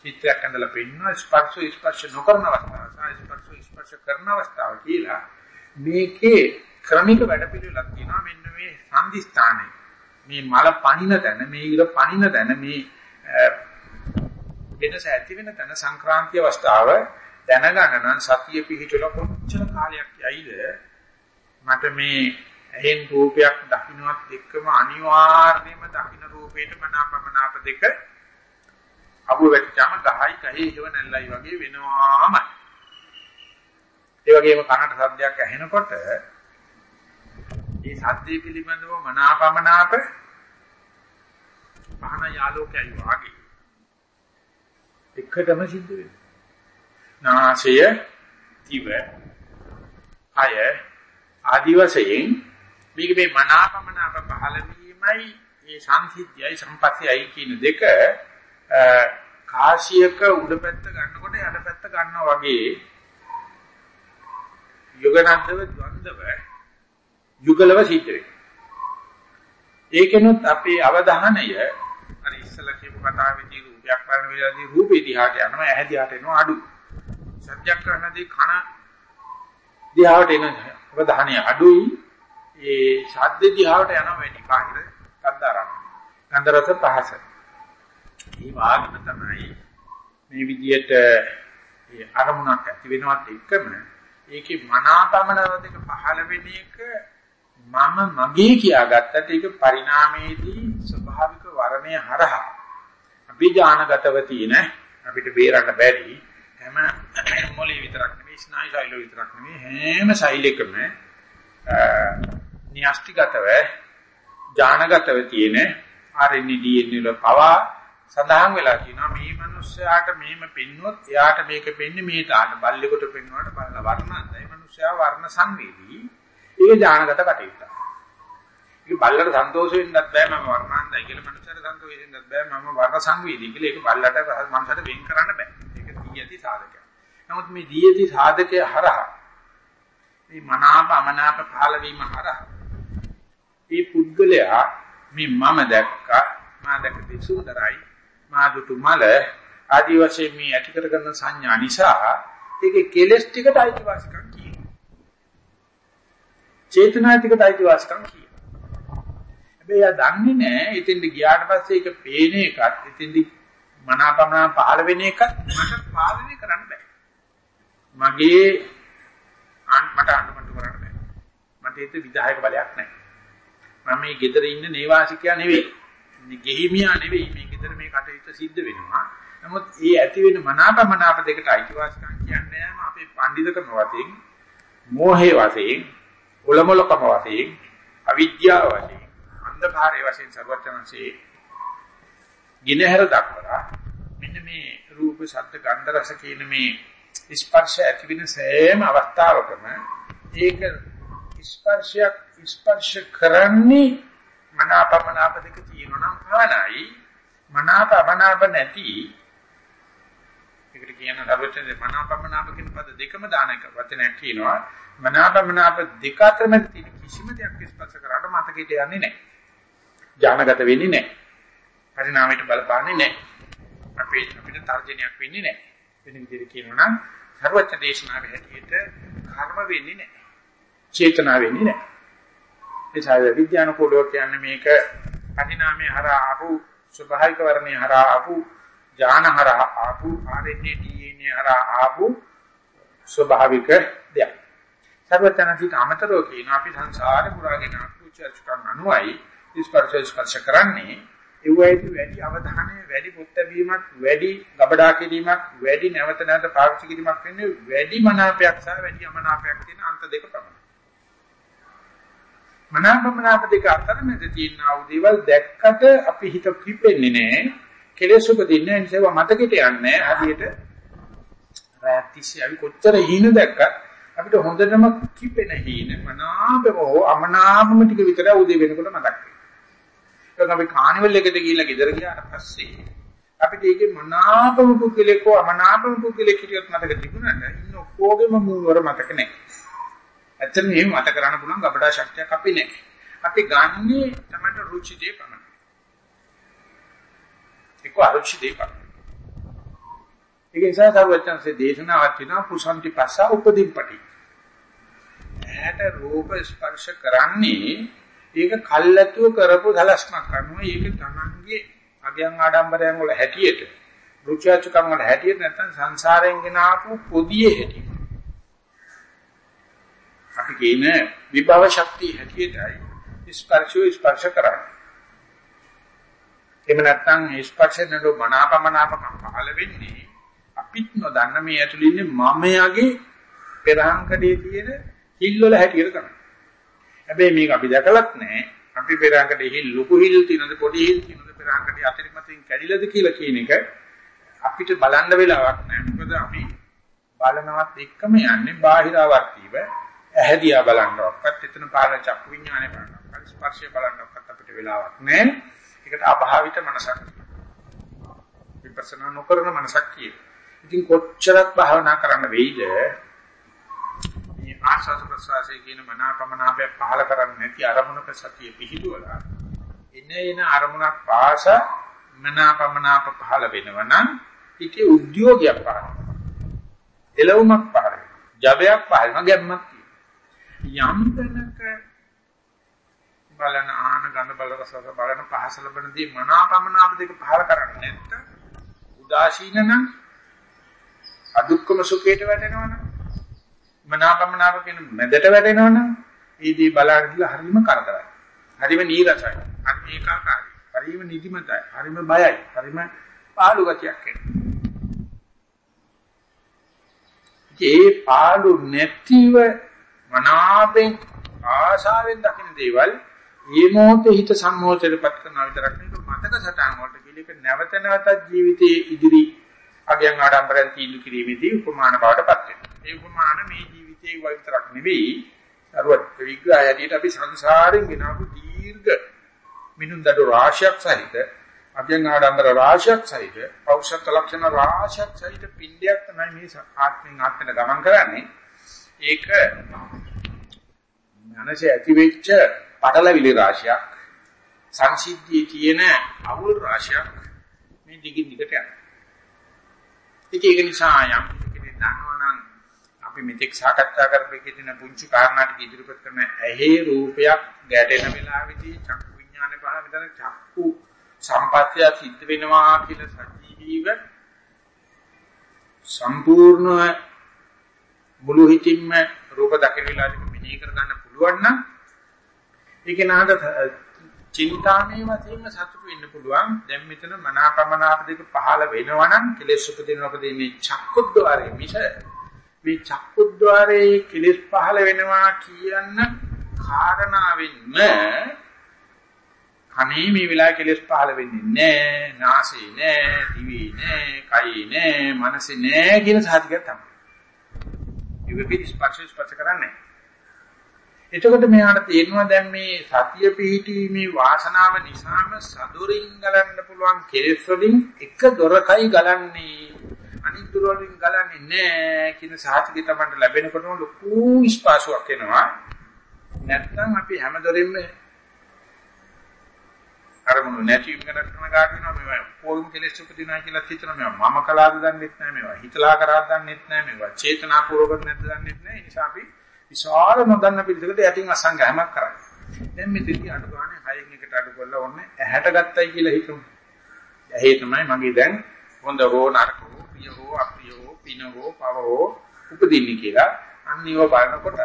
Speaker 1: චිත්‍රයක් ඇඳලා පෙන්නනවා ස්පර්ශ ස්පර්ශ නොකරන අවස්ථාව සහ ස්පර්ශ ස්පර්ශ කරන අවස්ථාව කියලා මේකේ ක්‍රමික වැඩපිළිවෙලක් තියෙනවා මෙන්න මේ සංදිස්ථානයේ මේ මල පණින තැන මේ ඉර පණින තැන මේ වෙනස ඇති වෙන තැන සංක්‍රාන්ති අවස්ථාව දැනගන්න නම් සතිය පිහිටල කොච්චර කාලයක් යයිද? මට මේ ඇහෙන් රූපයක් දකින්නවත් එක්කම අනිවාර්යයෙන්ම දකින්න රූපේට මනාපමනාප දෙක අබු වෙච්චාම ගහයි කහේ හේව නැල්ලයි වගේ වෙනවාම ඒ වගේම කනට සද්දයක් ඇහෙනකොට ඒ සද්දේ පිළිබඳව මනාපමනාප පහන යාලෝකයයි වාගේ. එකටම සිද්ධ වෙනවා. නාසය, දිව, කය ආදි වශයෙන් මේක මේ මනාපමනාප පහළ වීමයි ඒ සංසිද්ධියයි සම්පස්සයයි කියන දෙක කාශියක උඩ පැත්ත ගන්නකොට යට පැත්ත ගන්නවා වගේ යුගනන්දව ද්වන්දව යුගලව සිද්ධ වෙනවා. ඒකෙනුත් අපේ අවධානය අර ඉස්සලා කියපු කතාවේදී රූපයක් බලන වෙලාවේදී රූපේ දිහාට යනවා ඇහැ දිහාට එනවා අඩු. සත්‍යයක් කරනදී කන දිහාට එන අවධානය අඩුයි. ඒ ශබ්ද දිහාට යනවා වැඩි බාහිර කද්දාරම්. ගන්ධ රස පහස. මේ වාග්ම තමයි මේ විදියට ඒ අරමුණක් ඇති වෙනවත් එක්කම ඒකේ මනාපමන දෙක පහළ වෙන එක මම මගේ කියාගත්තට ඒක පරිණාමයේදී ස්වභාවික වර්ණය හරහා අභිජානගතව තියෙන අපිට බේරන්න බැරි හැම මොලේ විතරක් නෙවෙයි ස්නායු ශෛල විතරක් නෙවෙයි හැම ශෛලයකම න්‍යෂ්ටිගතව ඥානගතව තියෙන RNA DNA වල පවා සඳහන් වෙලා තියෙනවා මේ මිනිස්යාට මෙහෙම පෙන්වුවොත් එයාට මේක පෙන්නේ මේ තාට බල්ලෙකුට පෙන්වුවාට බල්ල වර්ණන්තයි මිනිස්යා වර්ණ සංවේදී ඒක ඥානගත කටයුත්ත. ඒක බල්ලට සන්තෝෂ වෙන්නත් බෑ මම වර්ණන්තයි කියලා මිනිස්යාට සන්තෝෂ වෙන්නත් බෑ මම වර්ණ සංවේදී කියලා ඒක බල්ලට මනසට වෙන් කරන්න බෑ. ඒක දීයති සාධකයක්. නමුත් මේ දීයති සාධකය හරහා මේ මනාප අමනාප පහළ වීම හරහා මේ පුද්ගලයා මේ මම දැක්කා මා දැක්ක දේ සුන්දරයි මා දුටු මල ආදි වශයෙන් මේ ඇති කරගන්න සංඥා නිසා ඒකේ කෙලස් ටිකට අයිතිවාසිකම් කියනවා. චේතනාතිකට අයිතිවාසිකම් කියනවා. හැබැයි ආ දන්නේ නැහැ එතෙන්ද ගියාට පස්සේ ඒක පේන එකත් එතෙන්ද මනාපමනා පහළ වෙන එකත් මට පාලනය කරන්න බෑ. මගේ මට අනුමත කරන්න බෑ. මට ඒක විධායක බලයක් නැහැ. මම මේ ගෙදර ඉන්න නේවාසිකයා නෙවෙයි. ගෙහිමියා නෙවෙයි මේ ගෙදර මේ කටයුත්ත සිද්ධ වෙනවා. නමුත් ඒ ඇති වෙන මනාපමනාප දෙකට අයිතිවාසිකම් කියන්නේ නෑම අපේ පඬිතුකම වශයෙන්, මෝහේ වශයෙන්, උලමුලකම වශයෙන්, අවිද්‍යාව වශයෙන්, අන්ධකාරය වශයෙන් සර්වඥාන්සේ ගිනහැර දක්වලා මෙන්න මේ රූප, ශබ්ද, ගන්ධ, රස කියන මේ ස්පර්ශ ඇති වෙන සෑම අවස්ථාවකම ඒක ස්පර්ශයක් ස්පර්ශ කරන්නේ මනාපමනාප දෙක තියෙනවා නම් ප්‍රාණයි මනාපමනාප නැති ඒකට කියන ලබතේ මනාපමනාප කියන පද දෙකම දාන එක වචනයක් කියනවා. මනාපමනාප දෙක අතර මැද තියෙන කිසිම දෙයක් ස්පර්ශ කරාට මතකෙට යන්නේ නැහැ. ඥානගත වෙන්නේ නැහැ. පරිණාමයට බලපාන්නේ නැහැ. අපේ අපිට තර්ජනයක් වෙන්නේ නැහැ. වෙන විදිහට කියනවා නම් සර්වච්ඡ දේශනාවේ හැටියට කර්ම වෙන්නේ නැහැ. චේතනා වෙන්නේ නැහැ. ඒ සාය විද්‍යානුකූලව කියන්නේ මේක පරිණාමයේ හරහා ආපු ස්වභාවික වර්ණය හරහා ආපු ඥාන හරහා ආපු RNA DNA හරහා ආපු ස්වභාවික දෙයක්. සර්වඥාන්සිට අමතරව කියන අපි සංසාරේ පුරාගෙන අකුචර්චකන් අනුයි ස්පර්ශ ස්පර්ශ කරන්නේ ඒ වගේ වැඩි අවධානය වැඩි පොත් බැීමක් වැඩි ගබඩා කිරීමක් වැඩි නැවත නැවත පාවිච්චි කිරීමක් වෙන්නේ වැඩි මනාපයක් සහ වැඩි අමනාපයක් තියෙන අන්ත දෙක පමණයි. මනාපමනාප දෙක අතර මැද තියෙන ආ දේවල් දැක්කට අපි හිත කිපෙන්නේ නැහැ. කෙලෙස් උපදින්නේ නිසා මතකෙට යන්නේ හදියට රැත්තිසි අපි කොච්චර හීන දැක්කත් අපිට හොඳටම කිපෙන හීන මනාපම හෝ අමනාපම ටික විතර උදේ වෙනකොට මතක් වෙනවා. ඒක අපි කානිවල් එකට ගිහිල්ලා ගෙදර ගියාට පස්සේ අපිට ඒකේ මනාපම පුද්ගලෙකෝ අමනාපම පුද්ගලෙක් හිටියොත් මතක තිබුණාට ඉන්න ඔක්කොගෙම මූලවර මතක නැහැ. ඇත්තටම මේ මතක කරන්න පුළුවන් ගබඩා ශක්තියක් අපි නැහැ. අපි ගන්නේ තමයි රුචි දේ පමණයි. ඒක අරුචි දේ පමණයි. ඒක නිසා සර්වඥන්සේ දේශනාවක් තියෙනවා පුසන්ති පස්ස උපදීපටි. ඇහැට රූප ස්පර්ශ කරන්නේ ඒක කල්ැතුව කරපු දලස්මක් කරනවා. ඒක තමන්ගේ අගයන් ආඩම්බරයන් වල හැටියට රුචිආචුකම් වල හැටියට නැත්නම් සංසාරයෙන් ගෙන ආපු පොදියේ හැටියට. අපි කියන විභව ශක්තිය හැටියටයි ස්පර්ශය ස්පර්ශ කරන්නේ. එහෙම නැත්නම් ස්පර්ශයෙන් නඩු මනාපමනාපකම් පහළ වෙන්නේ අපිත් නොදන්න මේ ඇතුළේ ඉන්නේ මමයාගේ පෙරහංකඩේ තියෙන හිල් වල හැටියට තමයි. හැබැයි මේක අපි දැකලත් නැහැ. අපි පෙරහංකඩේ හිල් ලොකු හිල් තියෙනද පොඩි හිල් තියෙනද පෙරහංකඩේ අතරිමතින් කැඩිලාද කියලා කියන එක අපිට බලන්න වෙලාවක් නැහැ. මොකද අපි බලනවත් එක්කම යන්නේ බාහිරවර්තිව ඇහැදියා බලන්නවත් එතන පාල චක්කු විඥානේ බලන්නවත් ස්පර්ශය බලන්නවත් අපිට වෙලාවක් නැහැ. ඒකට අභාවිත මනසක්. විපස්සනා නොකරන මනසක් කියේ. ඉතින් කොච්චරක් භාවනා කරන්න වෙයිද මේ ආස්වාද ප්‍රසවාසයේ කියන මනාපමනාපය පහල කරන්නේ නැති අරමුණක සතිය පිහිටුවලා එන එන අරමුණක් පාස මනාපමනාප පහල වෙනවනම් ඉති උද්‍යෝගයක් පහල එළවුමක් පහල ජවයක් පහල ගැම්මක් යම් තැනක බලන ආන ගඳ බල රස බලන පහස ලබනදී මනාපමනාප දෙක පහල කරන්නේ නැත්නම් උදාසීන නම් අදුක්කම සුඛයට වැටෙනවනම් මනාපමනාප කියන මැදට වැටෙනවනම් ඊදී බලාගෙන ඉඳලා හරිම කරදරයි. හරිම නීරසයි. හරි ඒකාකාරයි. හරිම නිදිමතයි. හරිම බයයි. හරිම පාළු ගතියක් ඒ පාළු නැතිව මනාපෙන් ආශාවෙන් දකින්න දේවල් මේ මොහොතේ හිත සම්මෝචරපත් කරන විතරක් නෙවෙයි මතක සටහන් වලට කිලික නැවත නැවතත් ජීවිතයේ ඉදිරි අගයන් ආඩම්බරෙන් තීන්දුව කිරීමේදී උපමාන බවටපත් වෙනවා. ඒ උපමාන මේ ජීවිතේ විතරක් නෙවෙයි අරුවත් විග්‍රහය ඇටියට අපි සංසාරෙන් ගෙනාවු දීර්ඝ මිනුම්දඩ රාශියක් සහිත අගයන් ආඩම්බර රාශියක් සහිත පෞෂත්ව ලක්ෂණ රාශියක් සහිත පින්ඩයක් තමයි මේ ආත්මෙන් ආත්මෙට ගමන් කරන්නේ. ඒක මනසේ ඇති වෙච්ච පටලවිලි රාශියක් සංසිද්ධියේ තියෙන අවුල් රාශියක් මේ දිගින් දිගට යනවා. ඉතින් ඒක නිසා යම් කෙනෙක් දන්නවනම් අපි මෙතෙක් සාකච්ඡා කරපු කියන පුංචි කාරණා ටික ඉදිරිපත් කරන ඇහි රූපයක් ගැටෙන වෙලාවෙදී චක්කු විඥානේ පහ විතර චක්කු සම්පත්‍ය සිද්ධ වෙනවා කියලා සජීවීව සම්පූර්ණ මුළු හිතින්ම රූප දකින වෙලාවදී මෙනෙහි කර ගන්න පුළුවන් නම් ඒක නාද චින්තාමේ වශයෙන්ම සතුටු වෙන්න පුළුවන්. දැන් මෙතන මනාපමනාප දෙක පහළ වෙනවනම් කෙලෙස් උපදින උපදින්නේ චක්කුද්්වාරේ මිස මේ චක්කුද්්වාරේ කෙලෙස් පහළ වෙනවා කියන කාරණාවෙන්ම කනේ මේ වෙලාවේ කෙලෙස් පහළ වෙන්නේ නැහැ, නාසයේ නැහැ, දිවේ නැහැ, කයේ නැහැ, මනසේ නැහැ කියන සාධිකයක් තමයි. ඒක පිට ස්පර්ශ ස්පර්ශ කරන්නේ නැහැ. එතකොට මෙයාට තේරෙනවා දැන් මේ සතිය පිහිටීමේ වාසනාව නිසාම සදුරින් ගලන්න පුළුවන් කෙලෙස් වලින් එක දොරකයි ගලන්නේ අනිත් දොර වලින් ගලන්නේ නැහැ කියන සාහිත්‍ය තමයි ලැබෙනකොටම ලොකු ස්පාසුවක් එනවා. නැත්නම් අපි හැම දොරින්ම අරමුණු නැති වෙන කරන ගාන වෙනවා. මේවා පොල්ම කෙලෙස් උපදිනවා කියලා හිතනවා. මේවා මම කලාද දන්නෙත් නැහැ මේවා හිතලා කරාද දන්නෙත් නැහැ මේවා චේතනාපූර්වක නැද්ද දන්නෙත් නැහැ ඒ නිසා අපි විශාල නොදන්න පිළිසකට යටින් අසංගහමක් කරන්නේ. දැන් මෙතනදී අඩු ගානේ 6න් එකට අඩු කරලා ඔන්න ඇහැට ගත්තයි කියලා හිතමු. ඇහි තමයි මගේ දැන් හොඳ හෝ නරක හෝ ප්‍රිය හෝ අප්‍රිය හෝ පින හෝ පව හෝ උපදින්නේ කියලා අන්නිව බලනකොට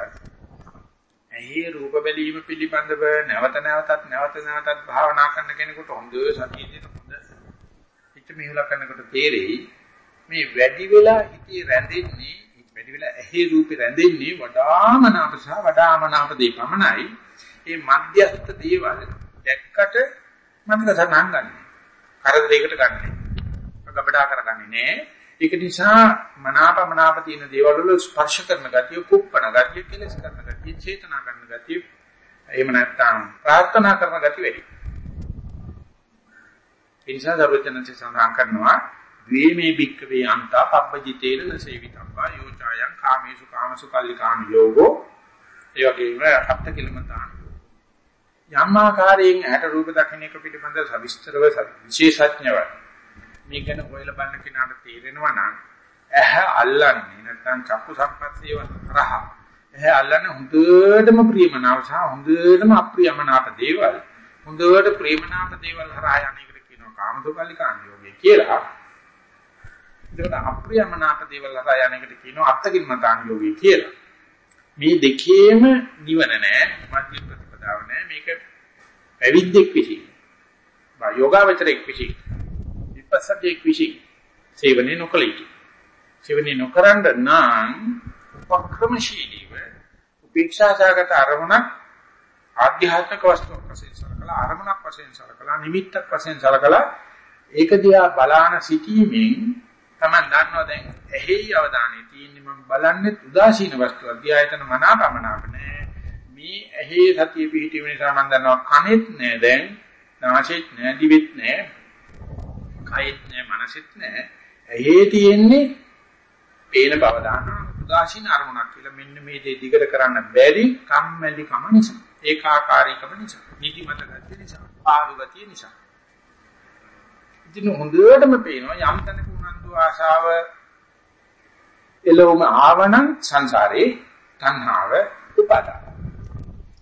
Speaker 1: ඇහි රූප බැලීම පිළිබඳව නැවත නැවතත් නැවත නැවතත් භාවනා කරන කෙනෙකුට හොඳ සතිය දෙන හොඳ හිත මෙහෙලා කරනකොට තේරෙයි මේ වැඩි වෙලා හිතේ රැඳෙන්නේ වැඩි වෙලා ඇහි රූපේ රැඳෙන්නේ වඩාමනාප සහ වඩාමනාප දේ පමණයි. මේ මධ්‍යස්ථ දේවල් දැක්කට මම ගසන්න ගන්න. කරදරයකට ගන්නෑ. ගබඩා කරගන්නේ නෑ. ඒක නිසා මනාපමනාප තියෙන දේවල් වල ස්පර්ශ කරන ගතිය, කුප්පන ගතිය, කෙලස් කරන ගතිය, චේතනා කරන ගතිය, එහෙම නැත්නම් ප්‍රාර්ථනා කරන ගතිය වැඩි. ඒ නිසා දරුවචනන්සේ සඳහන් කරනවා ද්වේමේ භික්කවේ අන්තා පබ්බජිතේන සේවිතම්පා යෝචායන් කාමේසු කාමසු කල්ලිකාම යෝගෝ ඒ වගේම අත්ත කිලමතාන යම් ආකාරයෙන් ඇට රූප දකින්න එක පිළිබඳ සවිස්තරව විශේෂඥව මේක ගැන හොයලා බලන කෙනාට තේරෙනවා නම් ඇහැ අල්ලන්නේ නැත්නම් චක්කු සම්පස්සේව රහ ඇහැ අල්ලන්නේ හොඳටම ප්‍රියමනාප සහ හොඳටම අප්‍රියමනාප දේවල් හොඳට ප්‍රේමනාප දේවල් හරහා යන්නේකට කියනවා කාමසුකල්ලිකාම යෝගය කියලා ඒකට අප්‍රියමනාප දේවල් හරහා යන එකට කියනවා අත්තකින් මතාන් යෝගී කියලා. මේ දෙකේම නිවන නෑ, මධ්‍ය ප්‍රතිපදාව නෑ. මේක පැවිද්දෙක් විසින්. බා යෝගාවචරෙක් විසින්. විපස්සකෙක් විසින් සේවනයේ නොකළ යුතුයි. සේවනයේ නොකරන නම් උපක්‍රමශීලීව උපේක්ෂාසගත අරමුණක් ආධ්‍යාත්මික වස්තුවක් වශයෙන් සලකලා අරමුණක් වශයෙන් සලකලා නිමිත්තක් වශයෙන් සලකලා ඒක දිහා බලාන සිටීමෙන් Taman දන්නවා දැන් ඇහි අවධානය තියෙන්නේ මම බලන්නේ උදාසීන වස්තුවක්. ධ්‍යායතන මනාපමනාප නෑ. මේ ඇහි සතිය පිහිටීම නිසා මම දන්නවා කනෙත් නෑ දැන්, නාසෙත් නෑ, දිවෙත් නෑ, කයෙත් නෑ, මනසෙත් නෑ. ඇහි තියෙන්නේ පේන බව දානවා. උදාසීන අරමුණක් කියලා මෙන්න මේ දේ දිගට කරන්න බැරි කම්මැලි කම නිසා. ඒකාකාරීකම නිසා. නිදිමත ගතිය නිසා. ආලු ගතිය නිසා. ඉතින් හොඳටම පේනවා යම් තැනක උනන්දු ආශාව එළවම ආවනම් සංසාරේ තණ්හාව උපදා.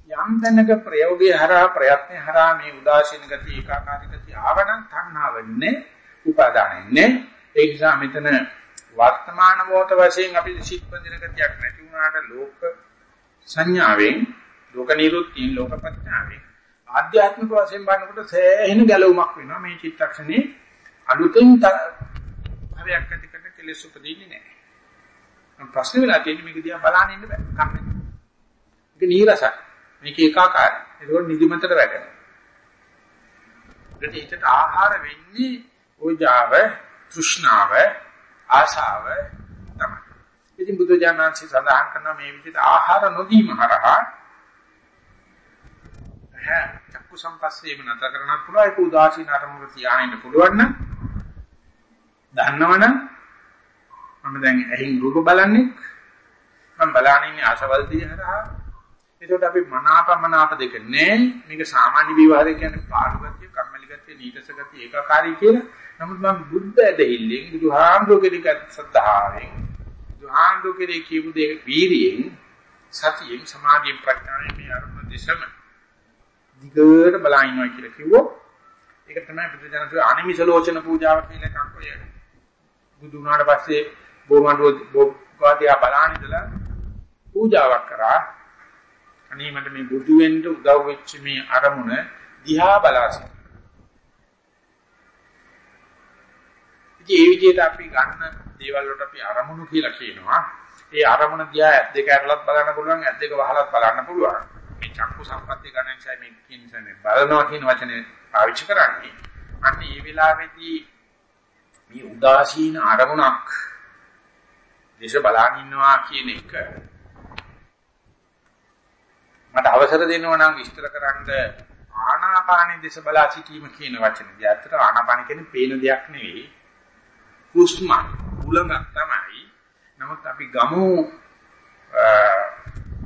Speaker 1: යම් තැනක ප්‍රයෝගයේ හරහා ප්‍රයත්නේ හරහා මේ උදාසීන ගතිය ඒකාකාරී ගතිය ආවනම් තණ්හාව නැහැ උපාදානෙ නැහැ. ඒ නිසා මෙතන වර්තමාන මොහොත වශයෙන් අපි සිත් බඳින ගතියක් නැති වුණාට ලෝක සංඥාවෙන් ලෝක නිරුත්ති ලෝක ප්‍රඥාවෙන් ආධ්‍යාත්මික වශයෙන් බලනකොට සෑහෙන ගැලවුමක් වෙනවා මේ චිත්තක්ෂණේ අලුතෙන් හරයක් ඇති කරන කෙලෙස් උපදින්නේ නැහැ. මම ප්‍රශ්න වෙලා තියෙන්නේ මේක දිහා බලන්න ඉන්න බෑ. කම්මැලි. මේක නීරසයි. මේක ඒකාකාරයි. ඒක නිදිමතට වැටෙනවා. ඒකට හිතට ආහාර වෙන්නේ ඕජාව, තෘෂ්ණාව, ආශාව තමයි. ඉතින් බුදුජානනාංශي සඳහන් කරන මේ විදිහට ආහාර නොදීම හරහා හැ චක්කු සම්පස්සේම නතර කරන්නත් පුළුවන්. ඒක උදාසීන අරමුණු තියාගෙන පුළුවන් නම් දන්නවනම් මම දැන් ඇහින් රූප බලන්නේ. මම බලන්නේ ඉන්නේ ආශවල් දිහරහා එතකොට අපි මනාපමනාප දෙක නෑ මේක සාමාන්‍ය විවහාරය කියන්නේ පාඩු ගතිය කම්මැලි ගතිය නීරස ගතිය ඒකාකාරී කියලා නමුත් මම බුද්ධ ඇදහිල්ලෙන් බුදුහාමුදුරගේ සද්ධාවෙන් බුදුහාමුදුරගේ කියපු දේ වීරියෙන් සතියෙන් සමාධියෙන් ප්‍රඥාවෙන් මේ අරමුණ දිශම දිගට බලා ඉන්නවා කියලා කිව්වොත් ඒක තමයි බුදුජානක අනිමිස ලෝචන පූජාව කියලා එකක් ඔය බුදු වුණාට පස්සේ බොමඬුව බොගාදියා බලාන ඉඳලා පූජාවක් කරා අනේ මට මේ බුදු වෙන්න උදව් වෙච්ච මේ අරමුණ දිහා බලාසි. ඉතින් ඒ විදිහට අපි ගන්න දේවල් වලට අපි අරමුණු කියලා කියනවා. ඒ අරමුණ දිහා ඇස් දෙක අරලත් බලන්න පුළුවන්, ඇස් දෙක වහලත් බලන්න පුළුවන්. මේ චක්කු සම්පත්‍ය ගන්න නිසා මේ කියන්නේ බලනවා කියන වචනේ පාවිච්චි කරන්නේ. අන්න ඒ වෙලාවේදී මේ උදාසීන අරමුණක් දේශ බලන් ඉන්නවා කියන එක මට අවසර දෙනවා නම් විස්තර කරන්න ආනාපානෙ දේශ බලා සිටීම කියන වචනේ. ඇත්තට ආනාපාන කියන්නේ පේන දෙයක් නෙවෙයි. හුස්ම උලඟක් තමයි. නමුත් අපි ගමු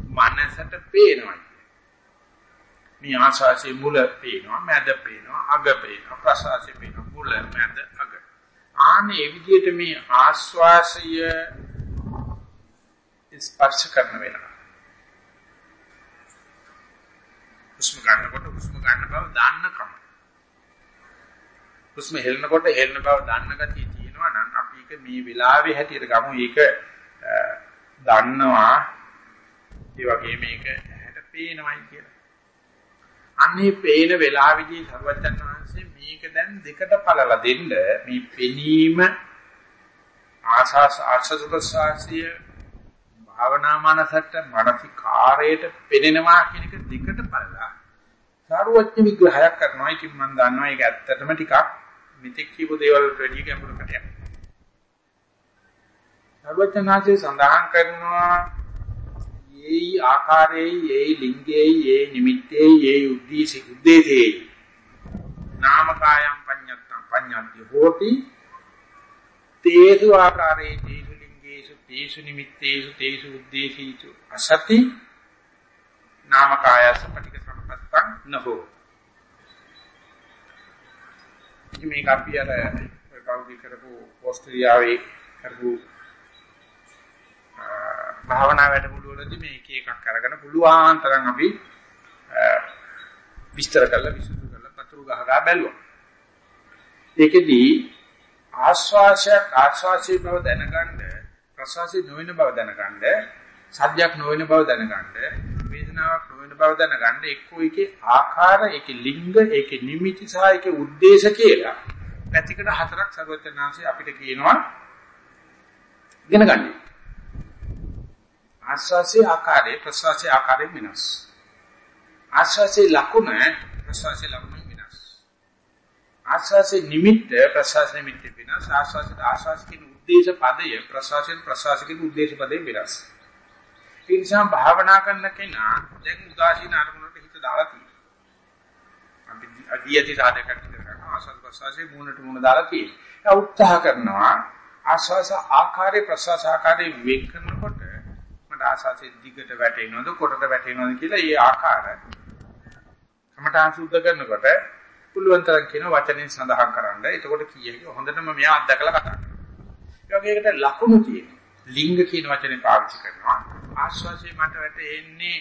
Speaker 1: මනසට පේනවා. මේ ආශාසයේ මුල පේනවා, මැද පේනවා, අග පේනවා, ප්‍රසආසයේ පේනවා, මුල, මැද, අග. ආනේ විදිහට මේ ආස්වාසය ස්පර්ශ කරන වෙලාව. හුස්ම ගන්නකොට හුස්ම ගන්න බව දාන්නකම. හුස්ම හෙලනකොට හෙලන බව දන්න ගතිය තියෙනවා නම් අපි ඒක මේ වෙලාවේ හැටියට ගමු. ඒක දන්නවා. ඒ වගේ මේක හැට පේනවයි කියලා. අන්නේ පේන වෙලාවේදී සර්වජන් වහන්සේ මේක දැන් දෙකට පළලා දෙන්න මේ පෙනීම ආසස් ආසස් ප්‍රසාසිය භාවනා මනසට මානසිකාරයට පෙනෙනවා කියන එක දෙකට පළලා සාරවත්්‍ය විග්‍රහයක් කරනවා. ඉතින් මම දන්නවා ඒක ඇත්තටම ටිකක් මිත්‍යක් කියපු දේවල් වලට වැඩිය ගැඹුරකට යනවා. සර්වඥාන්සේ සඳහන් කරනවා යේයි ආකාරයේ යේයි ලිංගයේ යේයි නිමිත්තේ යේයි උද්දීසි උද්දේශේ නාමකායම් පඤ්ඤත්තං පඤ්ඤන්ති හෝති. තේසු ආකාරයේ තේසු ලිංගේසු තේසු නිමිත්තේසු තේසු උද්දේශීසු අසති. නාමකායස පටික සම්පත්තං නහෝ. ඉතින් මේක අපි අර කවුද කරපු ඕස්ට්‍රේලියාවේ කරපු භාවනා වැඩමුළු වලදී මේක එකක් අරගෙන පුළුවන් තරම් අපි විස්තර කරලා විසඳු කරලා පතුරු ගහගා බැලුවා. ඒකෙදී ආස්වාසයක් ආස්වාසී බව දැනගන්න ප්‍රසවාසී නොවන බව දැනගන්න සත්‍යයක් නොවන බව දැනගන්න වේදනාවක් නොවන බව දැනගන්න එක්කෝ එකේ ආකාර ඒකේ ලිංග ඒකේ නිමිති සහ ඒකේ ಉದ್ದೇಶ කියලා පැතිකඩ හතරක් සර්වඥාන්සේ අපිට කියනවා ඉගෙන ගන්න. ආස්වාසේ ආකාරයේ ප්‍රසවාසයේ ආකාරයෙන් වෙනස්. ආස්වාසේ ලකුණ ප්‍රසවාසයේ ලකුණ වෙනස්. ආස්වාසේ නිමිත්ත ප්‍රසවාසයේ නිමිත්ත වෙනස්. ආස්වාසේ ආස්වාසිකින් උද්දේශ පදය ප්‍රසවාසයෙන් ප්‍රසවාසිකින් උද්දේශ පදේ වෙනස්. ඒ නිසා භාවනා කරන කෙනා දැන් උදාසීන අරමුණට හිත දාලා තියෙනවා. අපි අධියති සාධකයක් කරනවා ආස්වාද ප්‍රසවාසයේ මූණට මූණ දාලා තියෙනවා. උත්සාහ කරනවා ආස්වාස ආකාරයේ ප්‍රසවාස ආකාරයේ වෙන් කරනකොට මට ආසාසෙ දිගට වැටෙනවද කොටට වැටෙනවද කියලා ඒ ආකාර කමඨාන් සුද්ධ කරනකොට පුළුවන් තරම් කියන වචනෙන් සඳහන් කරන්න. එතකොට කීයක හොඳටම මෙයා අත්දකලා කතා කරනවා. ඒ වගේ එකට ලකුණු තියෙනවා. ලිංග කියන වචනේ පාවිච්චි කරනවා. ආශ්වාසය මට වැටෙන්නේ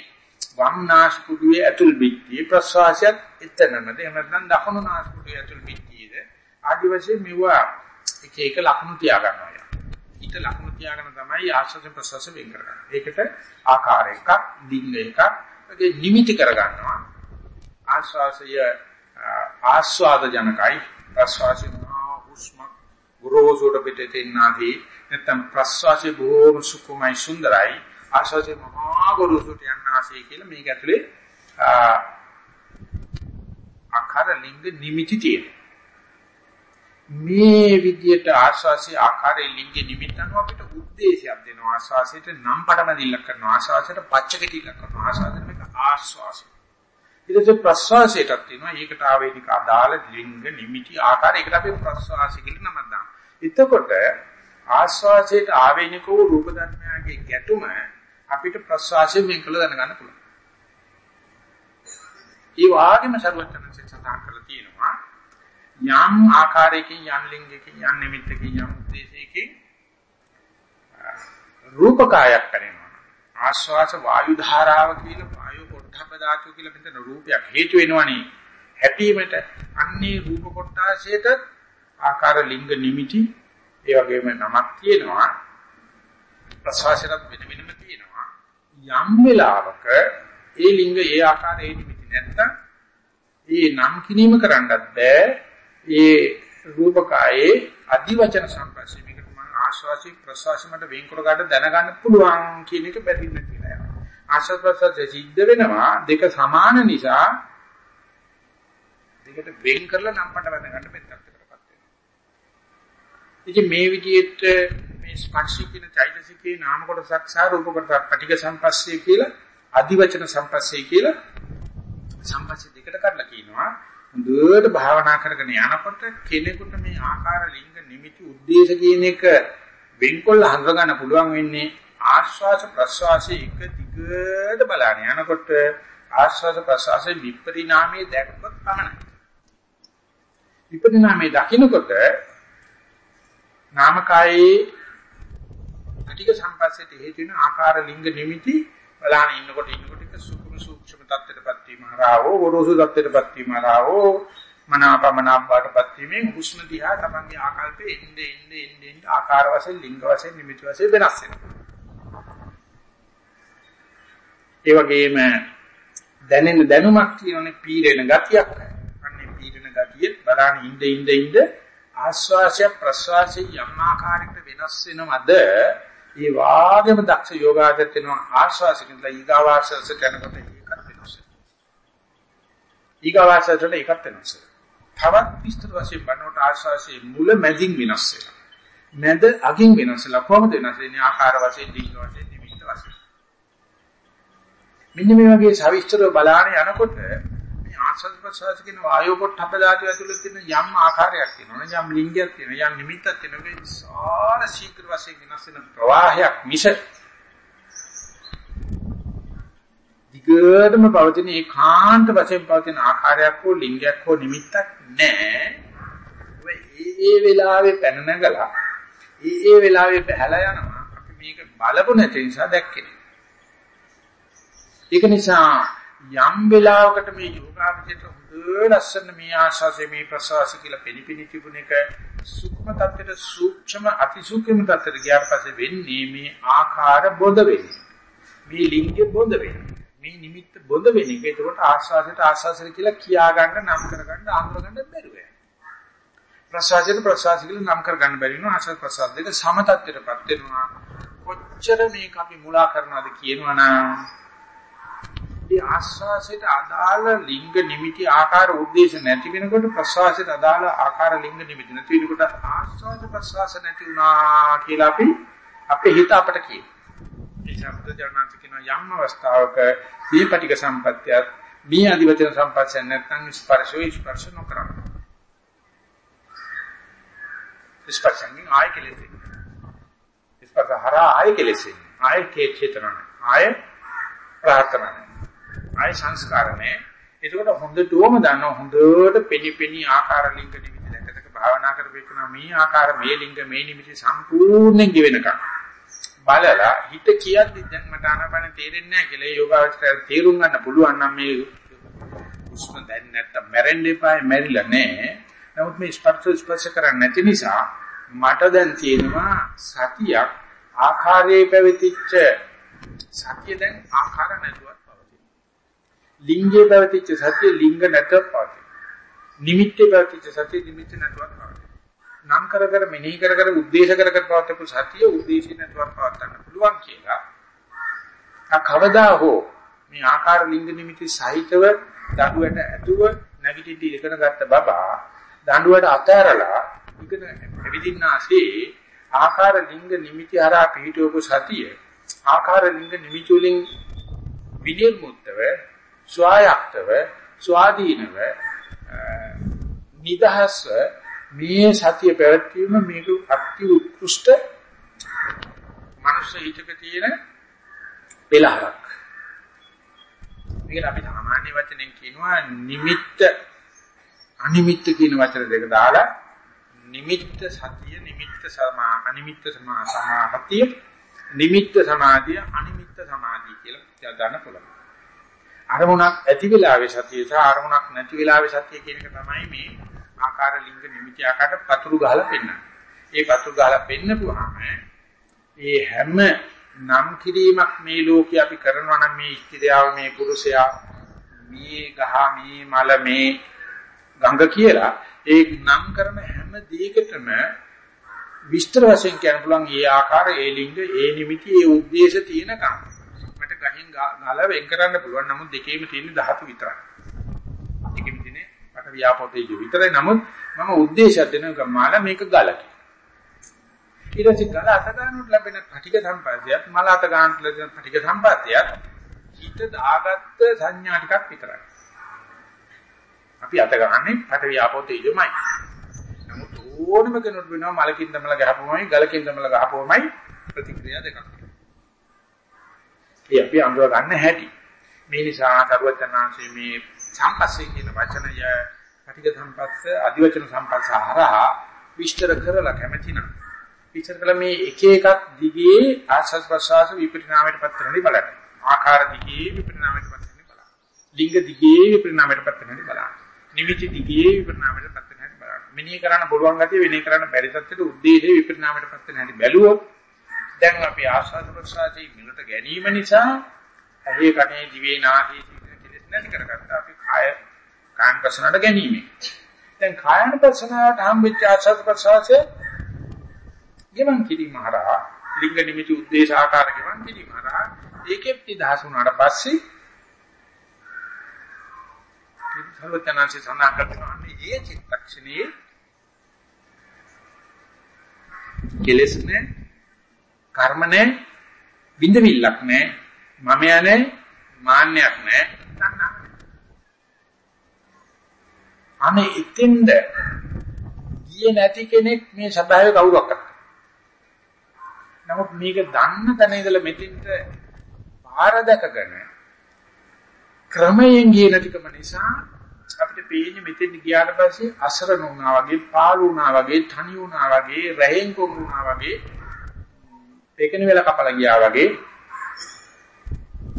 Speaker 1: වම් නාස්පුඩුවේ ඇතුල් පිටියේ ප්‍රශ්වාසයත් එතනමද එහෙම නැත්නම් දකුණු නාස්පුඩුවේ ඇතුල් පිටියේද ආදි වශයෙන් මෙවුවා එක එක ලකුණු තියා ගන්නවා. ඊට ලකුණු තියාගෙන තමයි ආශ්වාස ප්‍රශ්වාස වෙන් කරගන්නේ. ඒකට ආකාර එකක්, ලිංග එකක්, ඒකේ නිමිති කරගන්නවා. ආශ්වාසය ආස්වාද ජනකයි, ප්‍රශ්වාසය මහා හුස්ම ගුරුසුඩ පිටේ ඉන්නාදී නැත්නම් ප්‍රශ්වාසය බොහෝම සුකුමයි සුන්දරයි. ආශ්වාසය මහා ගුරුසුට යන්නාසේ කියලා මේක ඇතුලේ ආකාර ලිංග නිමිති තියෙනවා. මේ විදියට ආස්වාසේ ආකාරයේ ලිංගේ නිමිත්තන අපිට උද්දේශයක් දෙනවා. ආස්වාසයට නම් පටම දිල්ල කරනවා. ආස්වාසයට පච්චකටිල්ල කරනවා. ආස්වාසයට මේක ආස්වාසය. ඊට ප්‍රස්වාසයටත් තියෙනවා ඒකට ආවේනික අදාළ ලිංග නිමිටි ආකාරයකට අපි ප්‍රස්වාසය කියලා නමක් දානවා. එතකොට ආස්වාසයට ආවේනික වූ රූප ධර්මයාගේ ගැටුම අපිට ප්‍රස්වාසයෙන් වෙන් කළ දැනගන්න පුළුවන්. ඒ වගේම ਸਰවඥයන් සත්‍යතාව කරලා තියෙනවා යම් ආකාරයකින් යම් ලිංගයකින් යම් නිමිත්තකින් යම් උද්දේශයකින් රූපකායක් කරනවා. ආශ්වාස වායු ධාරාව කියලා වායු පොට්ටබ්බ ධාතු කියලා මෙතන රූපයක් හේතු වෙනවනේ. හැපීමට අන්නේ රූප කොටාසයට ආකාර ලිංග නිමිති ඒ වගේම නමක් තියෙනවා. ප්‍රසවාසයට වෙන වෙනම තියෙනවා. යම් වෙලාවක ඒ ලිංග ඒ ආකාරයේ නිමිති නැත්තම් ඒ නම් කිනීම කරන්නත් බෑ. ඒ රූපකායේ අදිවචන සම්පස්සේ මේකට මම ආශ්වාසි ප්‍රශ්වාසි මට වෙන් කර ගන්න දැනගන්න පුළුවන් කියන එක බැරින්න කියලා යනවා. ආශ්වාස ප්‍රශ්වාසයේ සිද්ධ වෙනවා දෙක සමාන නිසා දෙකට වෙන් කරලා නම් පට වැද ගන්න මෙත්තක්කටපත් වෙනවා. ඉතින් මේ විදිහට මේ ස්පර්ශී කියන චෛතසිකේ නාම කොටසක් සහ රූප කොටසක් පටික සම්පස්සේ කියලා අදිවචන සම්පස්සේ කියලා සම්පස්සේ දෙකට කඩලා කියනවා. හොඳට භාවනා කරගෙන යනකොට කෙනෙකුට මේ ආකාර ලිංග නිමිති ಉದ್ದೇಶ කියන එක වෙන්කොල්ල හඳුනා ගන්න පුළුවන් වෙන්නේ ආශ්වාස ප්‍රශ්වාසයේ එක දිගට බලන යනකොට ආශ්වාස ප්‍රශ්වාසයේ විපරිණාමයේ දැක්කොත් පමණයි. විපරිණාමයේ දකින්නකොට නාමකායේ අටික සම්පස්සයට හේතු වෙන ආකාර ලිංග නිමිති බලන ඉන්නකොට ඉන්නකොට එක සුකුම සූක්ෂම தත්ත්වයටපත් වීම හරහාවෝ ගොරෝසු தත්ත්වයටපත් වීම හරහාවෝ මනාපමනාප බාටපත් වීමෙන් හුස්ම දිහා තමන්ගේ ආකල්පෙ එන්නේ එන්නේ එන්නේ එන්නේ ආකාර වශයෙන් ලිංග වශයෙන් නිමිති වශයෙන් වෙනස් වෙනවා. ඒ වගේම දැනෙන දැනුමක් තියෙනනේ පීරෙන ගතියක්. අන්නේ පීරෙන ගතිය බලන්න ඉඳ ඉඳ ඉඳ ආස්වාසය ප්‍රස්වාසය යම් ආකාරයකට වෙනස් වෙනවද? ඒ වාගේම දක්ෂ යෝගාචර වෙනවා ආස්වාසකින්ලා ඊගාවාසස කරනකොට ඒකත් වෙනස් වෙනවා. ඊගාවාසසට ඒකත් වෙනස් වෙනවා. තවත් විස්තර වශයෙන් බලනකොට ආශ්වාසයේ මුල මැදින් වෙනස් වෙනවා. මැද අගින් වෙනස් වෙලා කොහොමද වෙනස් වෙන්නේ? ආකාර වශයෙන්, දිග වශයෙන්, නිමිත්ත වශයෙන්. මෙන්න මේ වගේ සවිස්තරව බලාගෙන යනකොට මේ ආශ්වාස ප්‍රශ්වාස කියන වායෝ පොට්ටබ්බ ධාතු ඇතුළේ තියෙන යම් ආකාරයක් තියෙනවා. යම් ලිංගයක් තියෙනවා. යම් නිමිත්තක් තියෙනවා. ඒ විශාල ශීඝ්‍ර වශයෙන් වෙනස් වෙන ප්‍රවාහයක් මිස දිගටම පවතින ඒකාන්ත වශයෙන් පවතින ආකාරයක් හෝ ලිංගයක් හෝ නිමිත්තක් නැහැ. ඒ ඒ වෙලාවේ පැන නැගලා ඒ ඒ වෙලාවේ බහැලා යනවා. අපි මේක බලපො නැති නිසා දැක්කේ. ඒක නිසා යම් වෙලාවකට මේ යෝගාවචරයට හොඳ ලස්සන මේ ආශාසය මේ ප්‍රසවාස කියලා පිළිපිලි තිබුණ එක සූක්ෂම තත්ත්වයට සූක්ෂම අතිසූක්ෂම තත්ත්වයට ගියාට පස්සේ වෙන්නේ මේ ආකාර බොද වෙන්නේ. මේ ලිංග බොද වෙන්නේ. මේ නිමිත්ත බොඳ වෙන එක. ඒකට ආස්වාසයට ආස්වාසය කියලා කියා ගන්න නම් කරගන්න ආන්දර ගන්න බැරුව යනවා. ප්‍රසවාසයට ප්‍රසවාසය කියලා නම් කරගන්න බැරි වෙනවා. ආස්වාද ප්‍රසවාස දෙක සමතත්වයටපත් වෙනවා. කොච්චර මේක අපි මුලා කරනවද කියනවනම් මේ ආස්වාසයට අදාළ ලිංග නිමිති ආකාර උද්දේශ නැති වෙනකොට ප්‍රසවාසයට අදාළ ආකාර ලිංග නිමිති නැති වෙනකොට ආස්වාද ප්‍රසවාස නැති වුණා කියලා අපි අපේ හිත අපට කියනවා. ඒ ශබ්ද ජනනාති කියන යම් අවස්ථාවක මේ පටික සම්පත්තියත් මේ අධිවචන සම්පත්තිය නැත්නම් ස්පර්ශෝ ස්පර්ශ නොකරන. ස්පර්ශයෙන් ආය කෙලෙසේ ස්පර්ශ හරහා ආය කෙලෙසේ ආය චේතන ආය ප්‍රාර්ථනා. ආය සංස්කාරනේ එතකොට හොඳටම දන්නවා හොඳට පෙනිපෙනි ආකාර ලිංග නිමිති දැකතක භාවනා කරපේකන මේ ආකාර මේ ලිංග මේ නිමිති සම්පූර්ණයෙන් ගෙවෙනකම්. බලලා හිත කියද්දි දැන් මට ආනපන තේරෙන්නේ නැහැ කියලා ඒ යෝගාවචරය තේරුම් ගන්න පුළුවන් නම් මේ උස්ම දැන් නැත්තම් මැරෙන්න එපා මැරිලා නැහැ. නමුත් මේ ස්පර්ශ ස්පර්ශ කරන්නේ නැති නිසා මට දැන් තියෙනවා සතියක් ආකාරයේ පැවතිච්ච සතිය දැන් ආකාර නැතුවත් පවතින. ලිංගයේ පැවතිච්ච සතිය ලිංග නැතුව පවතින. නිමිත්තේ පැවතිච්ච සතිය නිමිත්ත නැතුවත් පවතින. නම් කර කර මෙනෙහි කර කර උද්දේශ කර කර පවත්වපු සතිය උද්දේශී නැතුව පවත්වන්න පුළුවන් කියලා. ආ කවදා හෝ මේ ආකාර ලිංග නිමිති සහිතව දඬුවට ඇතුව නැගිටිටි ඉගෙන ගත්ත බබා දඬුවට අතහැරලා ඉගෙන එවිදින්නාසේ ආකාර ලිංග නිමිති හරහා පිහිටවපු සතිය ආකාර ලිංග නිමිති වලින් විනිර්මුක්තව ස්වායක්තව ස්වාධීනව නිදහස්ව මේ සතිය පැවැත්වීම මේක අති උත්කෘෂ්ඨ මනුෂ්‍ය හිතක තියෙන පෙළහරක්. මේක අපි සාමාන්‍ය වචනෙන් කියනවා නිමිත්ත අනිමිත්ත කියන වචන දෙක දාලා නිමිත්ත සතිය නිමිත්ත සමා අනිමිත්ත සමා සමාධිය නිමිත්ත සමාධිය අනිමිත්ත සමාධිය කියලා ගන්න පුළුවන්. අරමුණක් ඇති වෙලාවේ සතිය සහ අරමුණක් නැති වෙලාවේ සතිය කියන එක තමයි මේ ආකාර ලිංග නිමිති ආකාරයට පතුරු ගහලා පෙන්නනවා. ඒ පතුරු ගහලා පෙන්නපුවාම ඒ හැම නම් කිරීමක් මේ ලෝකේ අපි කරනවා නම් මේ ස්ත්‍රියාව මේ පුරුෂයා මේ ගහ මේ මල මේ ගංග කියලා ඒ නම් කරන හැම දෙයකටම විස්තර වශයෙන් කියන්න පුළුවන් ඒ ආකාර ඒ ලිංග ඒ නිමිති ඒ ಉದ್ದೇಶ තියෙනකම් මට ගහින් ගල වෙන් කරන්න පුළුවන් නමුත් දෙකේම තියෙන ධාතු විතරයි ව්‍යාපෝතේ විතරයි. නමුත් මම උද්දේශයක් දෙන ගමාල මේක ගලක. ඊට පස්සේ ගල අත ගන්නට ලැබෙන පටික සම්පත්තියත් මල අත ගන්නට ලැබෙන පටික සම්පත්තියත් හිත දාගත්ත සංඥා ටිකක් විතරයි. අපි අත ගන්නන්නේ පට ව්‍යාපෝතේ යොමයි. නමුත් ඕනම කෙනෙකුට වෙනවා මලකින් දමලා ගහපුවමයි ගලකින් දමලා ගහපුවමයි ප්‍රතික්‍රියා දෙකක්. ඒ අපි අඳුර ගන්න හැටි. මේ නිසා සරුවචනාංශයේ මේ සම්පස්සේ කියන වචනය පටික සම්පස්ස අධිවචන සම්පස්ස හරහා විස්තර කරලා කැමැතිනම් විස්තර කළ මේ එක එකක් දිගේ ආස්වාද ප්‍රසවාස විපරිණාමයට පත් වෙනදි බලන්න. ආකාර දිගේ විපරිණාමයට පත් වෙනදි බලන්න. ලිංග දිගේ විපරිණාමයට පත් වෙනදි බලන්න. නිමිති දිගේ විපරිණාමයට පත් වෙන හැටි බලන්න. මෙනෙහි කරන්න පුළුවන් ගැතිය වෙනේ කරන්න බැරි තත්ත්වෙට උද්දේශයේ විපරිණාමයට පත් වෙන හැටි බැලුවොත් දැන් අපි ආස්වාද ප්‍රසආදී මිලට ගැනීම නිසා ඇහි කනේ දිවේ නාසයේ කෙලෙස් නැති කරගත්තා. අපි කාය කායන ප්‍රසනට ගැනීම. දැන් කායන ප්‍රසනාවට හම්බෙච්ච ආස්වාද ප්‍රසආසය ගෙවන් කිරීම හරහා ලිංග නිමිති උද්දේශ ආකාර ගෙවන් කිරීම හරහා ඒකෙත් නිදහස් වුණාට පස්සේ සර්වඥාන්සේ සඳහන් කරනවා මේ චිත්තක්ෂණයේ කෙලෙස් නැහැ කර්ම නැහැ බින්දවිල්ලක් නැහැ මම යන්නේ මාන්නයක් නැහැ තණ්හා අනේ ඉතින්ද ගියේ නැති කෙනෙක් මේ සබාවේ කවුරක් නමුත් මේක දන්න තැන ඉඳලා මෙතින්ට පාර දැකගෙන ක්‍රමයෙන් ගියේ නැතිකම නිසා අපිට පේන්නේ මෙතෙන් ගියාට පස්සේ අසරණ වුණා වගේ, පාළු වුණා වගේ, තනි වුණා වගේ, රැහෙන් කොම් වුණා වගේ, පෙකෙන වෙලා කපලා ගියා වගේ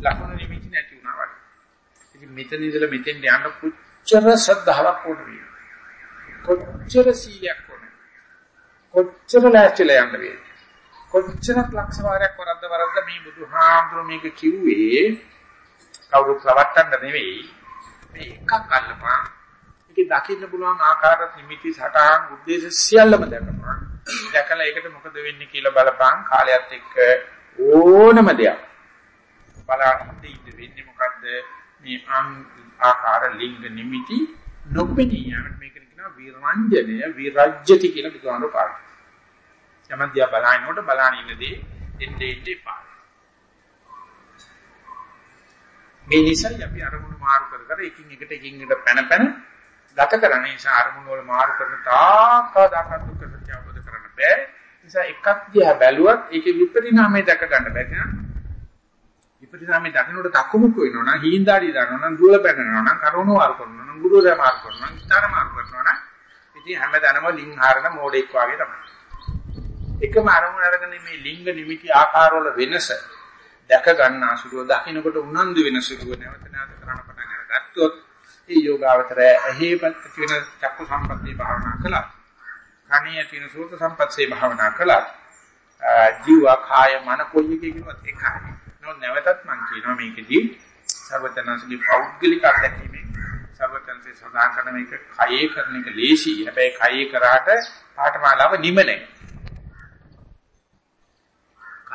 Speaker 1: ලකුණු නිමිති නැති වුණා වගේ. ඉතින් මෙතන ඉඳලා මෙතෙන් යන්න කොච්චර සද්ධාාවක් ඕන වෙයි. කොච්චර සීලයක් ඕන. කොච්චර ලෑස්තිලා යන්න? වෙයි. කොච්චරක් ලක්ෂ වාරයක් වරද්ද වරද්ද මේ බුදුහාමුදුරුවෝ මේක කිව්වේ? කවුරුත් රවට්ටන්න නෙවෙයි. මේ එකක් අල්ලපන්. ඒකේ දකින්න පුළුවන් ආකාර නිමිති සටහන් උද්දේශ සියල්ලම දැකපන්. දැකලා ඒකට මොකද වෙන්නේ කියලා බලපන්. කාලයත් එක්ක ඕනම දෙයක්. බලන්න ඉන්න වෙන්නේ මොකද්ද? මේ ආකාර ලිංග නිමිති නොපෙනී යන මේකට කියනවා විරංජනය විරජ්‍යති කියලා බුදුහාමුදුරුවෝ පාඩම් යමන්දියා බලනකොට බලන ඉන්නදී එන්නේ එන්නේ පා. මේ නිසා අපි අරමුණු මාරු කර කර එකින් එකට එකින් එකට පැන පැන ගත කරන නිසා අරමුණු වල මාරු කරන තාකදාක දුක්ඛ සත්‍ය අවබෝධ කරන්න බෑ. නිසා එකක් දිහා බැලුවත් ඒකේ විපරිණාමය දැක ගන්න බැහැ නේද? විපරිණාමය දකින්නට තක්කමුක් වෙනවා නම් හීන්දාඩි දානවා නම් දුවල පැනනවා නම් කරුණු මාරු කරනවා නම් ගුරුදා මාරු කරනවා නම් ස්ථාන මාරු කරනවා නම් ඉතින් හැමදාම ලින් හරන මෝඩෙක් වගේ තමයි. එකම අරමුණ අරගෙන මේ ලිංග නිමිති ආකාරවල වෙනස දැක ගන්න අසුරුව දකින්නකොට උනන්දු වෙන සුළුව නැවත නැවත කරන්න පටන් අරගත්තොත් ඒ යෝගාවතරය ඇහිපත් වෙන චක්කු සම්පත්තිය භාවනා කළා. කණේ තියෙන සෝත සම්පත්තිය භාවනා කළා. ජීව කාය මන කොයි එකකින්වත් එකයි. නෝ නැවතත් මම කියනවා මේකදී සර්වතනසගේ පෞද්ගලික අත්දැකීමෙන් සර්වතනසේ සඳහන් කරන මේක කයේ කරන එක ලේසි. හැබැයි කයේ කරාට පාඨමාලාව නිම නැහැ.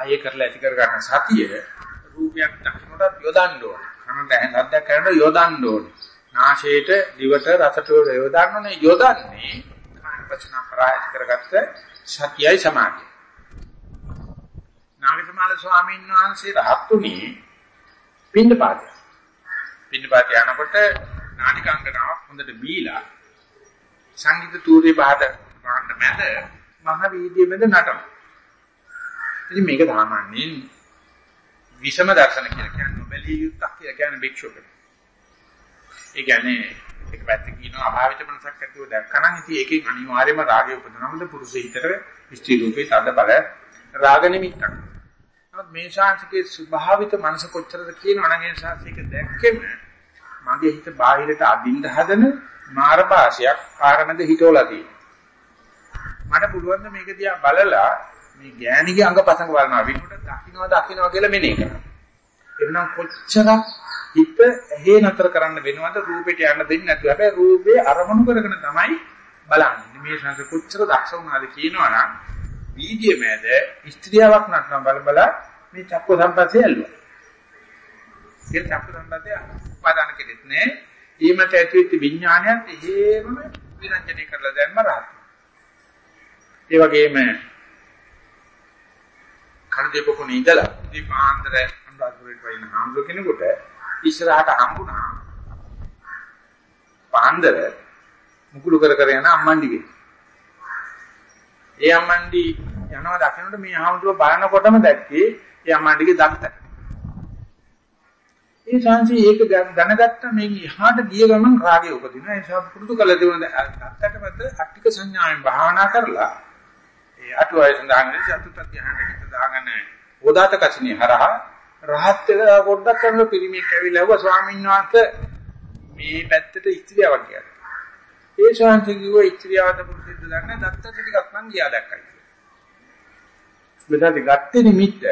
Speaker 1: කය කරලා ඇති කර ගන්න සතිය රූපයක් දකින්නට යොදන්න ඕන. කනට ඇහෙන සද්දයක් කරනකොට යොදන්න ඕන. නාසයට, දිවට, රසට යොදන්නනේ යොදන්නේ කායන වචන ප්‍රායත කරගත්ත සතියයි සමාධිය. නාගසමාල ස්වාමීන් වහන්සේ රහත්ුනේ පින්නපාතය. පින්නපාතය යනකොට නානිකාංගනාවක් හොඳට බීලා සංගීත තූරේ බාද බාන්න මැද මහ වීදියේ මැද නටනවා. ඉතින් මේක සාමාන්‍යයෙන් විෂම දර්ශන කියලා කියන්නේ බැලිය යුක්තක් කියලා කියන්නේ භික්ෂුවකට. ඒ කියන්නේ එක පැත්තකින් කියනවා අභාවිත මනසක් ඇතුව දැක්කනම් ඉතින් ඒකෙන් අනිවාර්යයෙන්ම රාගය උපදිනවද පුරුෂ හිතට ස්ත්‍රී රූපේ තද බල රාග නිමිත්තක්. නමුත් මේ ශාන්තිකේ ස්වභාවිත මනස කොච්චරද කියනවනම් ඒ ශාන්තික දැක්කෙම මගේ හිත බාහිරට අදින්න හදන මාර භාෂයක් කාරණද හිතවලා තියෙනවා. මට පුළුවන් මේක දිහා බලලා මේ ගෑණිගේ අංගපසංග බලනවා විනුට දකින්නවා දකින්නවා කියලා මෙනේ කරනවා. එන්නම් කොච්චරක් හිත ඇහි නතර කරන්න වෙනවද රූපෙට යන්න දෙන්නේ නැතුව. හැබැයි රූපේ අරමුණු කරගෙන තමයි බලන්නේ. මේ සංස කොච්චර දක්ෂ වුණාද කියනවනම් වීදියේ මැද ස්ත්‍රියාවක් නටන බල බල මේ චක්ක සම්පස්සේ ඇල්ලුවා. ඒ චක්ක සම්පස්සේ උපාදාන කෙරෙත් නෑ. ඊමත ඇතුවිච්ච විඥානයත් එහෙමම විරංජනය කරලා දැම්ම රහත්. ඒ වගේම කණදේපකුණ ඉඳලා ඉතින් පාන්දර අනුරාධපුරයට වයින් හාමුදුර කෙනෙකුට ඉස්සරහට හම්බුණා පාන්දර මුකුළු කර කර යන අම්මන්ඩිගේ ඒ අම්මන්ඩි යනවා දකින්නට මේ හාමුදුර බලනකොටම දැක්කේ ඒ අම්මන්ඩිගේ දත්ත ඒ සංසි ඒක දැනගත්ත මේ එහාට ගිය ගමන් රාගය උපදිනවා ඒ නිසා පුරුදු කළ දෙන දත්තට මත අට්ටික සංඥාවෙන් භාවනා කරලා ඒ අටුවයි සඳහන් වෙන්නේ චතුත් ධ්‍යානට හිත දාගෙන ඕදාත කසිනිය හරහා රහත් වෙලා පොඩ්ඩක් කරන පිරිමියෙක් ඇවිල්ලා වුණා ස්වාමීන් වහන්සේ මේ පැත්තට ස්ත්‍රියක් කියලා. ඒ ශාන්ති කිව්ව ඉත්‍ත්‍යාවත පුරුෂිද්ද දන්න දත්තට ටිකක් නම් ගියා දැක්කයි. බුදුහාමි ගත්තේ නිමිත්ත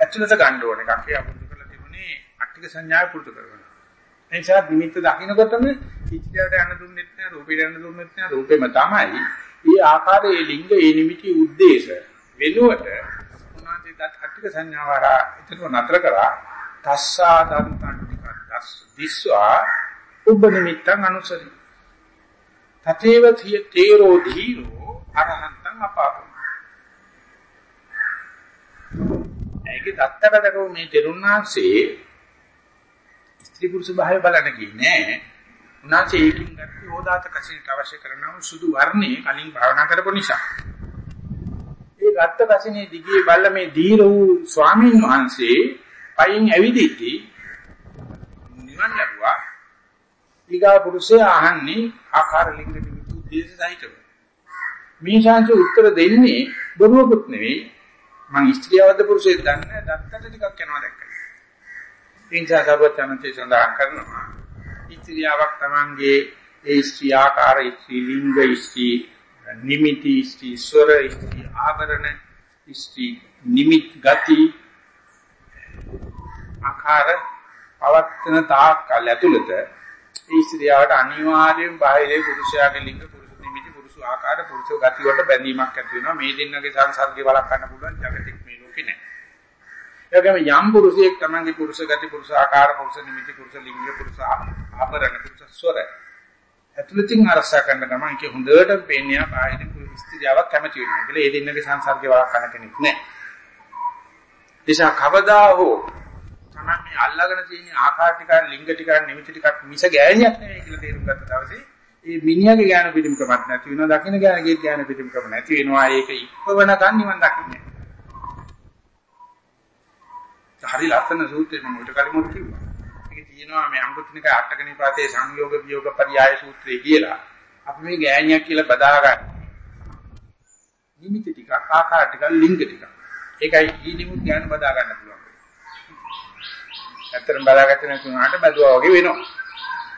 Speaker 1: ඇතුළත ගන්න ඕන එකක්. ඒ අපුරුදු කරලා තිබුණේ අට්ටික සංඥාව පුරුදු කරගෙන. ඒ නිසා නිමිත්ත දකින්නකොටම ඉච්ඡාවට යන්න දුන්නෙත් නෑ, රූපයට යන්න දුන්නෙත් නෑ, රූපෙම තමයි. ඊ ආකාරයේ ලිංග ඒ නිමිති උද්දේශ වෙනුවට උනාදී දත් අට්ටික සංඥාව හරහා ඊටව නතර කරා තස්සා දන්තට්ටික දස් දිස්වා උබ්බ නිමිත්තං අනුසරි. තතේව තේරෝ ධීරෝ අරහන්තං අපාපෝ ඒකේ දත්තට දකෝ මේ තෙරුණාංශේ ස්ත්‍රී පුරුෂ භාවය බලන්න කියන්නේ උනාසේ ඒකින් ගන්න ඕදාත කසිනට අවශ්‍ය කරනම සුදු වර්ණේ කලින් භාවනා කරපු නිසා. ඒ ගත්ත කසිනේ දිගේ බල්ල මේ දීර වූ ස්වාමීන් වහන්සේ පයින් ඇවිදිද්දී නිවන් ලැබුවා. ඊගා පුරුෂයා අහන්නේ ආකාර ලිංග නිමිති උද්දේශ සහිතව. මේ ශාන්ති උත්තර දෙන්නේ බොරුවකුත් නෙවෙයි මං ස්ත්‍රියවද පුරුෂයෙක් දන්නේ දත්තට ටිකක් යනවා දැක්කයි. ඒ නිසා සර්වඥාන්සේ සඳහන් කරනවා ස්ත්‍රියාවක් Tamange ඒ ස්ත්‍රී ආකාර ස්ත්‍රී ලිංග ස්ත්‍රී නිමිති ස්ත්‍රී ස්වර ස්ත්‍රී ආවරණ ස්ත්‍රී නිමිත් ගති ආකාර පවත්තන තාක් කල් ඇතුළත ඒ ස්ත්‍රියට අනිවාර්යෙන් බාහිර පුරුෂයාගේ ලිංග පුරුෂ ආකාර පුරුෂ ගති වලට බැඳීමක් ඇති වෙනවා මේ දෙන්නගේ සංසර්ගය වළක්වන්න පුළුවන් జగතික් මේ ලෝකේ නැහැ. ඒ වගේම යම් පුරුෂයෙක් තමන්ගේ පුරුෂ ගති පුරුෂ ආකාර පුරුෂ නිමිති පුරුෂ ලිංග පුරුෂ ආභරණ පුරුෂ ස්වර ඇතුළතින් අරසා කරන ගමන් ඒක හොඳට පේන්නේ ආයෙත් ස්ත්‍රියාවක් කැමති වෙනවා. ඒකල ඒ දෙන්නගේ සංසර්ගය වළක්වන්න කෙනෙක් නැහැ. නිසා කවදා හෝ තමන් මේ අල්ලාගෙන තියෙන ආකාර ටික ලිංග ටික නිමිති ටික මිස ගෑණියක් නෙවෙයි කියලා තේරුම් ගත්ත දවසේ ඒ මිනිහාගේ ඥාන පිටිමකමක් නැති වෙනවා දකින්න ඥානගේ ඥාන පිටිමකම නැති වෙනවා. ඒක ඉක්පවනකන් නිවන් දකින්නේ. හරි ලස්සන සූත්‍රය මම උඩ කලින් මොකද කිව්වා. ඒක තියෙනවා මේ අංගුත්නික අටක නිපාතේ සංයෝග වියෝග පරියාය සූත්‍රය කියලා. අපි මේ ඥානියක් කියලා බදාගන්න. නිමිති ටික ආකාර ටික ලිංග ටික ඒකයි ඊනිමුත් ඥාන බදා ගන්න පුළුවන්. ඇත්තටම බදාගත්තේ නැතුණාට බදුවා වගේ වෙනවා.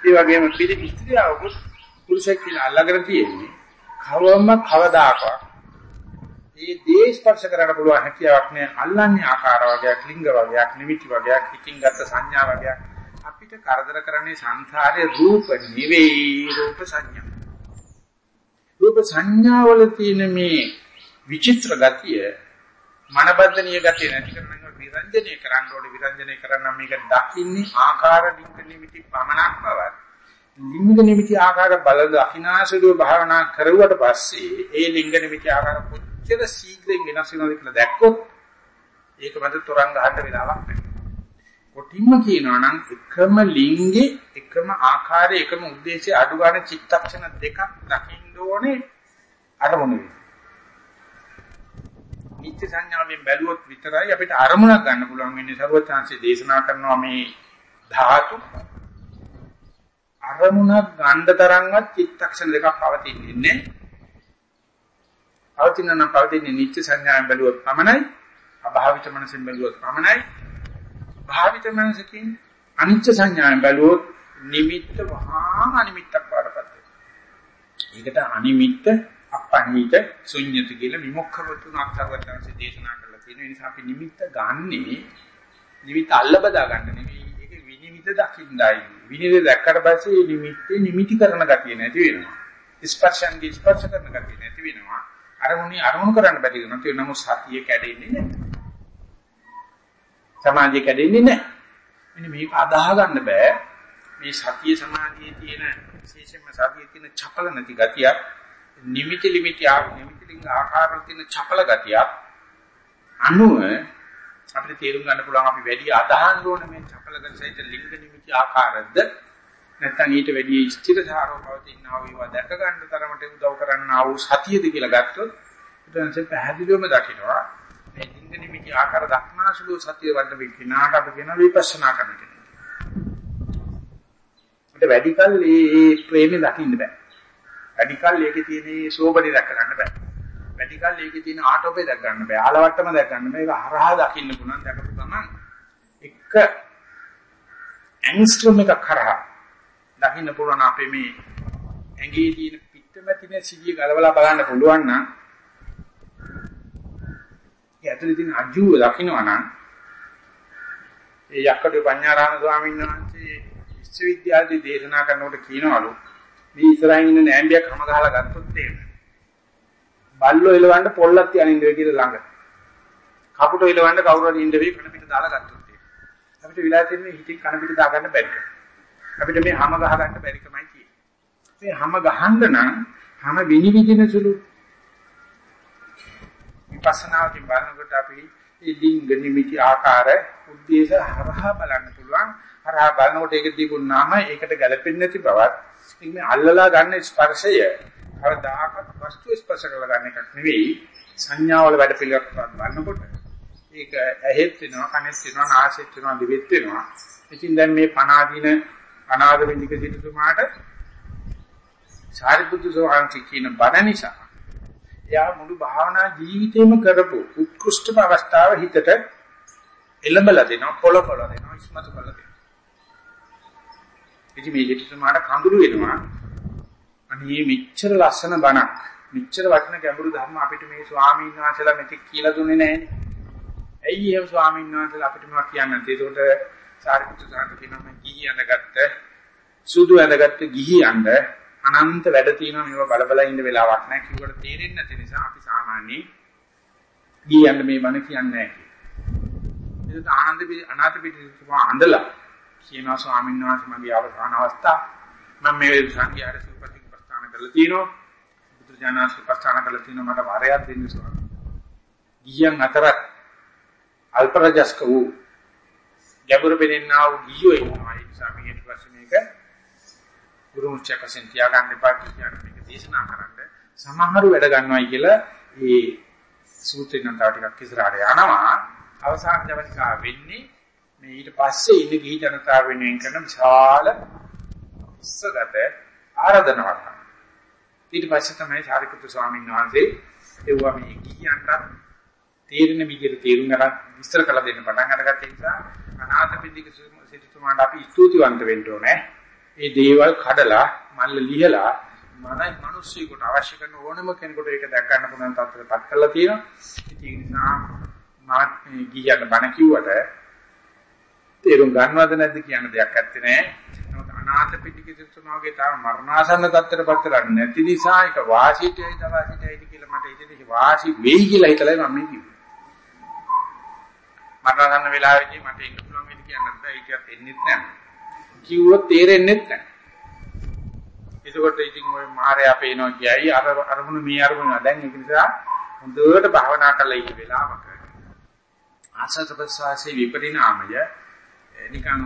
Speaker 1: ඒ වගේම පිළි ස්ත්‍රියවකුත් පුරුෂයෙක් කියලා අල්ලගෙන තියෙන්නේ කවවම කවදාකවත් මේ දේ ස්පර්ශ කරන්න පුළුවන් හැකියාවක් නෑ. අල්ලන්නේ ආකාර වගේක් ලිංග වගේක් නිමිති වගේක් හිතින් ගත්ත සංඥා වගේක්. අපිට කරදර කරන්නේ සංසාරේ රූප නෙවෙයි රූප සංඥා. රූප සංඥා වල තියෙන මේ විචිත්‍ර ගතිය මනබන්ධනීය ගතිය නැති කරනවා විරංජනය කරන්න ඕනේ. විරංජනය කරන්න මේක දකින්නේ ආකාර ලිංග නිමිති පමණක් බවත්. ලිංග නිමිති ආකාර බල දකින්නාසුලෝ භාවනා කරුවට පස්සේ ඒ ලිංග නිමිති ආකාර කොච්චර ශීඝ්‍රයෙන් වෙනස් වෙනවද කියලා දැක්කොත් ඒක මත තරංග ගන්න වෙලාවක් නැහැ. කොටින්ම කියනවා නම් එකම ලිංගේ එකම ආකාරයේ එකම ಉದ್ದೇಶයේ අඩු ගන්න චිත්තක්ෂණ දෙකක් දකින්න ඕනේ අරමුණ වෙන. නිත්‍ය සංඥාවෙන් බැලුවොත් විතරයි අපිට අරමුණක් ගන්න පුළුවන් වෙන්නේ සරුවත් chance දේශනා කරනවා මේ ධාතු අරමුණක් ගන්න තරම්වත් චිත්තක්ෂණ දෙකක් පවතින්නේ නැහැ. පවතින නම් පවතින්නේ නිත්‍ය සංඥාවෙන් බැලුවොත් පමණයි. අභාවිත මනසෙන් බැලුවොත් පමණයි. භාවිත මනසකින් අනිත්‍ය සංඥාවෙන් බැලුවොත් නිමිත්ත වහාම අනිමිත්තක් වඩපත් වෙනවා. ඒකට අනිමිත්ත අපනිත ශුන්‍යත කියලා විමුක්ඛවතුන අක්තරවතන්සේ දේශනා කරලා තියෙන නිසා අපි නිමිත්ත ගන්නෙ නිමිත්ත අල්ල බදා ගන්න නෙවෙයි විනිවිද දකින්නයි. විනිවිද දැක්කට පස්සේ නිමිත්තේ නිමිටි කරන ගතිය නැති වෙනවා. ස්පර්ශංගේ ස්පර්ශ කරන ගතිය නැති වෙනවා. අරමුණේ අරමුණු කරන්න බැරි වෙනවා. ඒ නමුත් සතිය කැඩෙන්නේ නැහැ. සමාධිය කැඩෙන්නේ නැහැ. මෙන්න මේක අදාහ ගන්න බෑ. මේ සතිය සමාධියේ තියෙන විශේෂයෙන්ම සතියේ තියෙන චපල නැති ගතියක් නිමිති ලිමිටි ආ නිමිති ලිංග ආකාරවල තියෙන චපල ගතියක් අනුව අපිට තේරුම් ගන්න පුළුවන් අපි වැඩි අදහන් ඕන මේ චපලගත සහිත ලිංග නිමිති ආකාරද නැත්නම් ඊට වැඩි ස්ථිරතාවව පවතිනා වේවා දැක ගන්න තරමට උදව් කරන්නා වූ සතියද කියලා ගත්තොත් ඊටන්සේ පැහැදිලිවම දකින්නවා මේ ලිංග නිමිති ආකාර දක්නාසුළු සතිය වඩ විකිනාට අපි කියන විපස්සනා කරන කෙනෙක්. ඒත් වැඩි කල් මේ ප්‍රේමේ දකින්න බෑ. වැඩි කල් ඒකේ තියෙන සෝබනේ දැක ගන්න බෑ. වැඩි කල් ඒකේ තියෙන ආටෝපේ දැක් ගන්න බෑ. ආලවට්ටම දැක් ගන්න බෑ. ඒක හරහා දකින්න පුළුවන්. දැකපු ගමන් එක ඇන්ස්ට්‍රොම් එකක් හරහා දකින්න පුළුවන් අපේ මේ ඇඟේ තියෙන පිටම තියෙන සිහිය ගලවලා බලන්න පුළුවන් නම් ඒ ඇතුලේ තියෙන අජුව දකින්නවා නම් ඒ යක්කඩ පඤ්ඤාරාම ස්වාමීන් වහන්සේ විශ්වවිද්‍යාලයේ දේශනා කරනකොට කියනවලු මේ ඉස්සරහින් ඉන්න නෑම්බියක් හැම ගහලා ගත්තොත් එහෙම බල්ලෝ එලවන්න පොල්ලක් තියන ඉඳ විදිහට ළඟ. කපුටෝ එලවන්න කවුරු හරි ඉඳ වෙයි කන පිට දාලා ගත්තොත් එහෙම අපිට විලා තියෙන්නේ හිතින් කන පිට දා ගන්න බැරි අපිට මේ හැම ගහ ගන්න බැරි කමයි තියෙන්නේ. මේ හැම ගහන්න නම් හැම විනිවිදින සුළු විපස්සනාවකින් බලනකොට අපි ඒ ලිංග නිමිති ආකාර උද්දේශ හරහා බලන්න පුළුවන්. හරහා බලනකොට ඒක තිබුණාම ඒකට ගැලපෙන්නේ නැති බවත් ඒක මේ අල්ලලා ගන්න ස්පර්ශය කවදාකවත් වස්තු ස්පර්ශ කරලා ගන්න එකක් නෙවෙයි සංඥාවල වැඩ පිළිවෙලක් බලනකොට ඒක ඇහෙත් වෙනවා කනෙත් වෙනවා නාසෙත් වෙනවා දිවෙත් වෙනවා. ඉතින් දැන් මේ පනාදීන අනාද වෙනික සිටුමාට සාරිපුත්තු සෝවාන්ති කියන බණ නිසා එයා මුළු භාවනා ජීවිතේම කරපු උත්කෘෂ්ඨම අවස්ථාව හිතට එළඹලා දෙනවා පොළපොළ දෙනවා ඉස්මතු කරලා දෙනවා. ඉතින් මේ හිතට කඳුළු වෙනවා. අනේ මෙච්චර ලස්සන බණක් මෙච්චර වටින ගැඹුරු ධර්ම අපිට මේ ස්වාමීන් වහන්සේලා මෙතෙක් කියලා දුන්නේ නැහැනේ. ඇයි එහෙම ස්වාමීන් වහන්සේලා අපිට මොකක් කියන්නේ? ඒකට සාරිපුත්‍ර සාන්ත කියනවා මම ගිහි ඇඳගත්ත සුදු ඇඳගත්ත ගිහි අඳ අනන්ත වැඩ තියෙනවා මේවා බල බල ඉන්න වෙලාවක් නැහැ කිව්වට තේරෙන්නේ නැති නිසා අපි සාමාන්‍ය ගියන්න මේ බණ කියන්නේ නැහැ ඒක ආනන්ද අනාථ පිටිකම අඳලා කියනවා ස්වාමීන් වහන්සේ මගේ අවසාන අවස්ථාව මම මේ සංඝයාට සුපතික ප්‍රස්ථාන කරලා තියෙනවා. බුදුජානක ප්‍රස්ථාන කරලා තියෙනවා. මට වරයක් දෙන්න ස්වාමීන් ගියන් අතර අල්පරජස්ක වූ ගැඹුරු පෙනෙනා වූ ගියෝ ඉන්නවා ඒ නිසා මේ ඊට පස්සේ මේක ගුරු මුච්චකසෙන් තියාගන්න එපා කියන මේක දේශනා කරන්න සමහරු වැඩ ගන්නවයි කියලා ඒ සූත්‍රයෙන් තව ටිකක් ඉස්සරහට යනවා. අවසාන ජවනිකා වෙන්නේ මේ ඊට පස්සේ ඉන්න ගිහි ජනතාව වෙනුවෙන් කරන විශාල ඉස්සගත ආරාධනාවක්. ඊට පස්සේ තමයි සාරිපුත්‍ර ස්වාමීන් වහන්සේ එවුවා මේ ගිහියන්ට තේරෙන විදිහට තේරුම් ගන්න විස්තර කළ දෙන්න පටන් අරගත්ත නිසා අනාථ පිටික සිටුතුමාට අපි ස්තුතිවන්ත වෙන්න ඕනේ ඒ දේවල් කඩලා මල්ල ලියලා මනයි මිනිස්සුෙකුට අවශ්‍ය කරන ඕනම කෙනෙකුට ඒක දැක් ගන්න පුළුවන් තත්ත්වයටපත් කරලා තියෙනවා. ඒ නිසා මාත් මේ ගියන්න බණ කිව්වට තේරුම් ගන්නවද නැද්ද කියන දෙයක් ඇත්තේ නෑ. අනාථ පිටිකිතුමාගේ තාම මරණාසන්න තත්ත්වයට පත් වෙලා නැති නිසා ඒක වාසියටයි දවාසියටයි කියලා මට ඉතින් ඒක වාසි වෙයි කියලා හිතලා මම මේ කිව්වා. මරණාසන්න වෙලාවේදී මට ඒක පුළුවන් වෙන්න කියන්නත් බෑ ඒකත් එන්නෙත් නැහැ. කිව්වොත් තේරෙන්නෙත් නැහැ. එතකොට ඉතින් ওই මහරයා පේනවා කියයි අර අරමුණු මේ අරමුණ දැන් ඒක නිසා හොඳට භාවනා කරලා ඉන්න වෙලාවක ආසත් ප්‍රසවාසයේ විපරිණාමය නිකන්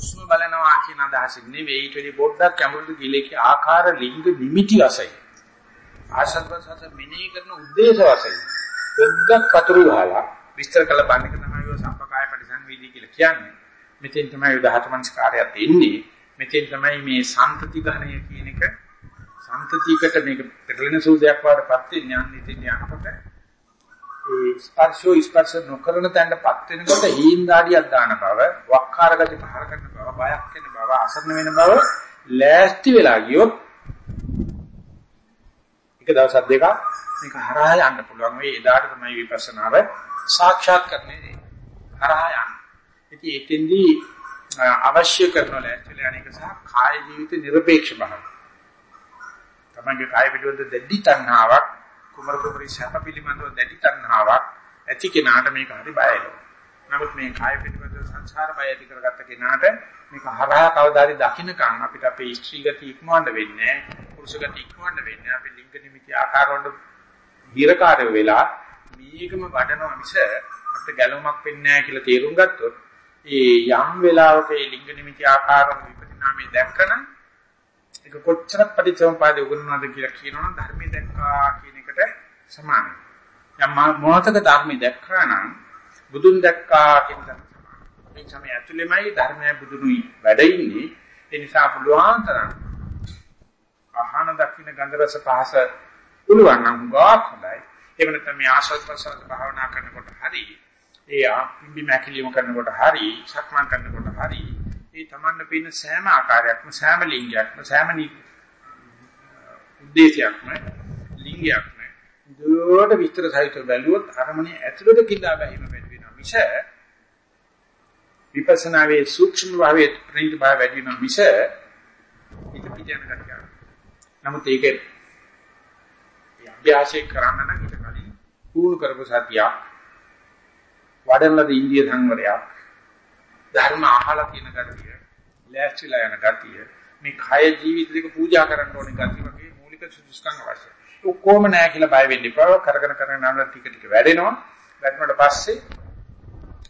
Speaker 1: උස්ම බලනවා කියන අදහසින් නෙවෙයි ඊට වඩා පොඩ්ඩක් කැමුරුදු ගිලේකේ ආකාර ලිංග නිමිටි වශයෙන් ආසත් ප්‍රසවාස මිනී කරන ಉದ್ದೇಶ වශයෙන් පොඩ්ඩක් පතුරු ගහලා විස්තර කළ බණක තමයි ඔය සම්පකාය පරිසංවේදී කියලා කියන්නේ මෙතෙන් තමයි උදාහත මනස්කාරයත් එන්නේ. මෙතෙන් තමයි මේ සම්පති ගණය කියන එක සම්පතියකට මේක පෙරලෙන සූදයක් වඩපත් වෙන්නේ යන්නේ ඉතින් යනකොට ඒ ස්පර්ශෝ ස්පර්ශ නොකරන තැනටපත් වෙනකොට හීන් දාඩියක් දාන බව, වක්කාර ගති පහල කරන බව, බයක් වෙන බව, අසරණ වෙන බව ලෑස්ති වෙලා ගියොත් එක දවසක් දෙකක් මේක හරහා යන්න පුළුවන්. මේ එදාට තමයි විපස්සනාව සාක්ෂාත් කරන්නේ. හරහා යන්න. ඉතින් එතෙන්දී අවශ්‍ය කරන ලෑස්තිල අනේක සහ කාය ජීවිත নিরপেক্ষ බව. තමන්ගේ කාය පිළිබඳ දැඩි තණ්හාවක් කුමර කුමරි සැප පිළිබඳව දැඩි තණ්හාවක් ඇති කෙනාට මේක හරි බයයි. නමුත් මේ කාය පිළිබඳ සංසාර බය ඇති කරගත්ත කෙනාට මේක හරහා කවදාරි දකින්නකම් අපිට අපේ ස්ත්‍රී ගති ඉක්මවන්න වෙන්නේ පුරුෂ ගති ඉක්මවන්න වෙන්නේ අපි ලිංග නිමිති ආකාරවල හිරකාරය වෙලා මේකම වඩනවා මිස අපිට ගැලවමක් වෙන්නේ නැහැ කියලා තේරුම් ගත්තොත් ඒ යම් වෙලාවක ඒ ලිංග නිමිති ආකාරම විපරිණාමය දැක්කනම් ඒක කොච්චර පරිච්ඡම්පාදේ උගන්වනවද කියලා කියනවනම් ධර්මයේ දැක්කා කියන එකට සමානයි. යම් මොහතක ධර්මය දැක්කා නම් බුදුන් දැක්කා කියන තර සමානයි. මේ සමය ඇතුළෙමයි ධර්මය බුදුනුයි වැඩ ඉන්නේ. ඒ නිසා පුළුවන් තරම් ආහන දක්ෂින ගන්ධරස පහස පුළුවන් නම් හුඟක් හොඳයි. එහෙම නැත්නම් මේ ආශ්‍රත් ප්‍රසන්න භාවනා කරනකොට හරි ඒ පිම්බි මැකිලිම කරනකොට හරි සක්මන් කරනකොට හරි ඒ තමන්ට පේන සෑම ආකාරයක්ම සෑම ලිංගයක්ම සෑම උද්දේශයක්ම ලිංගයක්ම දුරට විස්තර සහිතව බැලුවොත් අරමුණේ ඇතුළත කිඳා බැහිම වැඩි වෙනවා මිස විපස්සනාවේ සූක්ෂම භාවයේ ප්‍රණීත භාවය වැඩි වෙනවා මිස පිට පිට යන කතිය. නමුත් ඒක අභ්‍යාසය කරන්න නම් ඊට කලින් පුහුණු කරපු සතියක් වඩන ලද ඉන්දිය සංවරයක් ධර්ම අහලා තියෙන ගතිය ලෑස්තිලා යන ගතිය මේ කය ජීවිත දෙක පූජා කරන්න ඕනේ ගතිය වගේ මූලික සුදුසුකම් අවශ්‍යයි. ඔක්කොම නැහැ කියලා බය වෙන්න එපා. කරගෙන කරගෙන යනවා ටික ටික වැඩෙනවා. වැඩුණාට පස්සේ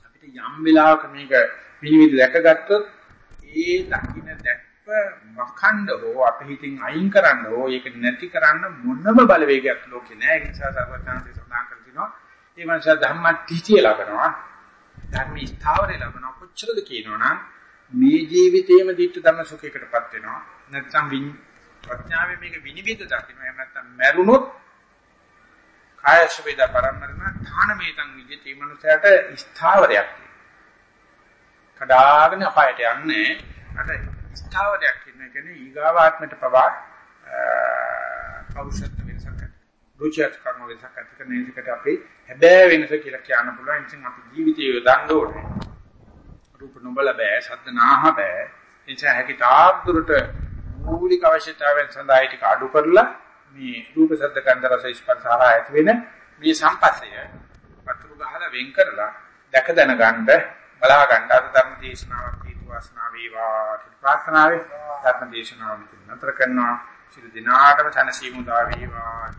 Speaker 1: අපිට යම් වෙලාවක මේක පිළිවිද දැකගත්තොත් ඒ දකින්න දැක්ප මකණ්ඩ හෝ අපේ හිතින් අයින් කරන්න හෝ ඒක නැති කරන්න මොනම බලවේගයක් ලෝකේ නැහැ. ඒ නිසා සර්වඥාන්සේ සඳහන් කර තිනවා. ඒ මනස ධම්මටිතිය ලබනවා. ධර්ම ස්ථාවරය ලබනවා. කොච්චරද කියනවනම් මේ ජීවිතේම දිට්ඨ ධම්ම සුඛයකටපත් වෙනවා. නැත්නම් ප්‍රඥාවේ මේක විනිවිද දකින්න. එහෙම නැත්නම් මැරුණොත් කාය සුවේද පරමරණ ධානමේතං විජිතේ මනුසයට ස්ථාවරයක් කඩාගෙන අපායට යන්නේ අර ස්ථාවරයක් ඉන්න කියන්නේ ඊගාවාත්මයට පවා පෞෂත්ව වෙනසක් රුචියත් කර්ම වෙනසක් ඇති කරන එකකට අපි හැබෑ වෙනස කියලා කියන්න පුළුවන්. ඉතින් අපි ජීවිතය යොදන්න ඕනේ. රූප නොබල බෑ, ශබ්ද නාහ බෑ. එනිසා හැකි තාක් දුරට මූලික අවශ්‍යතාවයන් සඳහා ටික අඩු කරලා මේ රූප ශබ්ද ගන්ධ රස ස්පර්ශ ආහාර ඇති වෙන මේ සම්පස්සය වතුරු ගහලා වෙන් කරලා දැක දැන ගන්න බලා ගන්න. අද ධර්ම දේශනාවක් හේතු වාසනා වේවා කියලා ප්‍රාර්ථනාවේ ධර්ම දේශනාව මෙතන නතර කරනවා. සියලු දිනාටම තනසීමු දා වේවා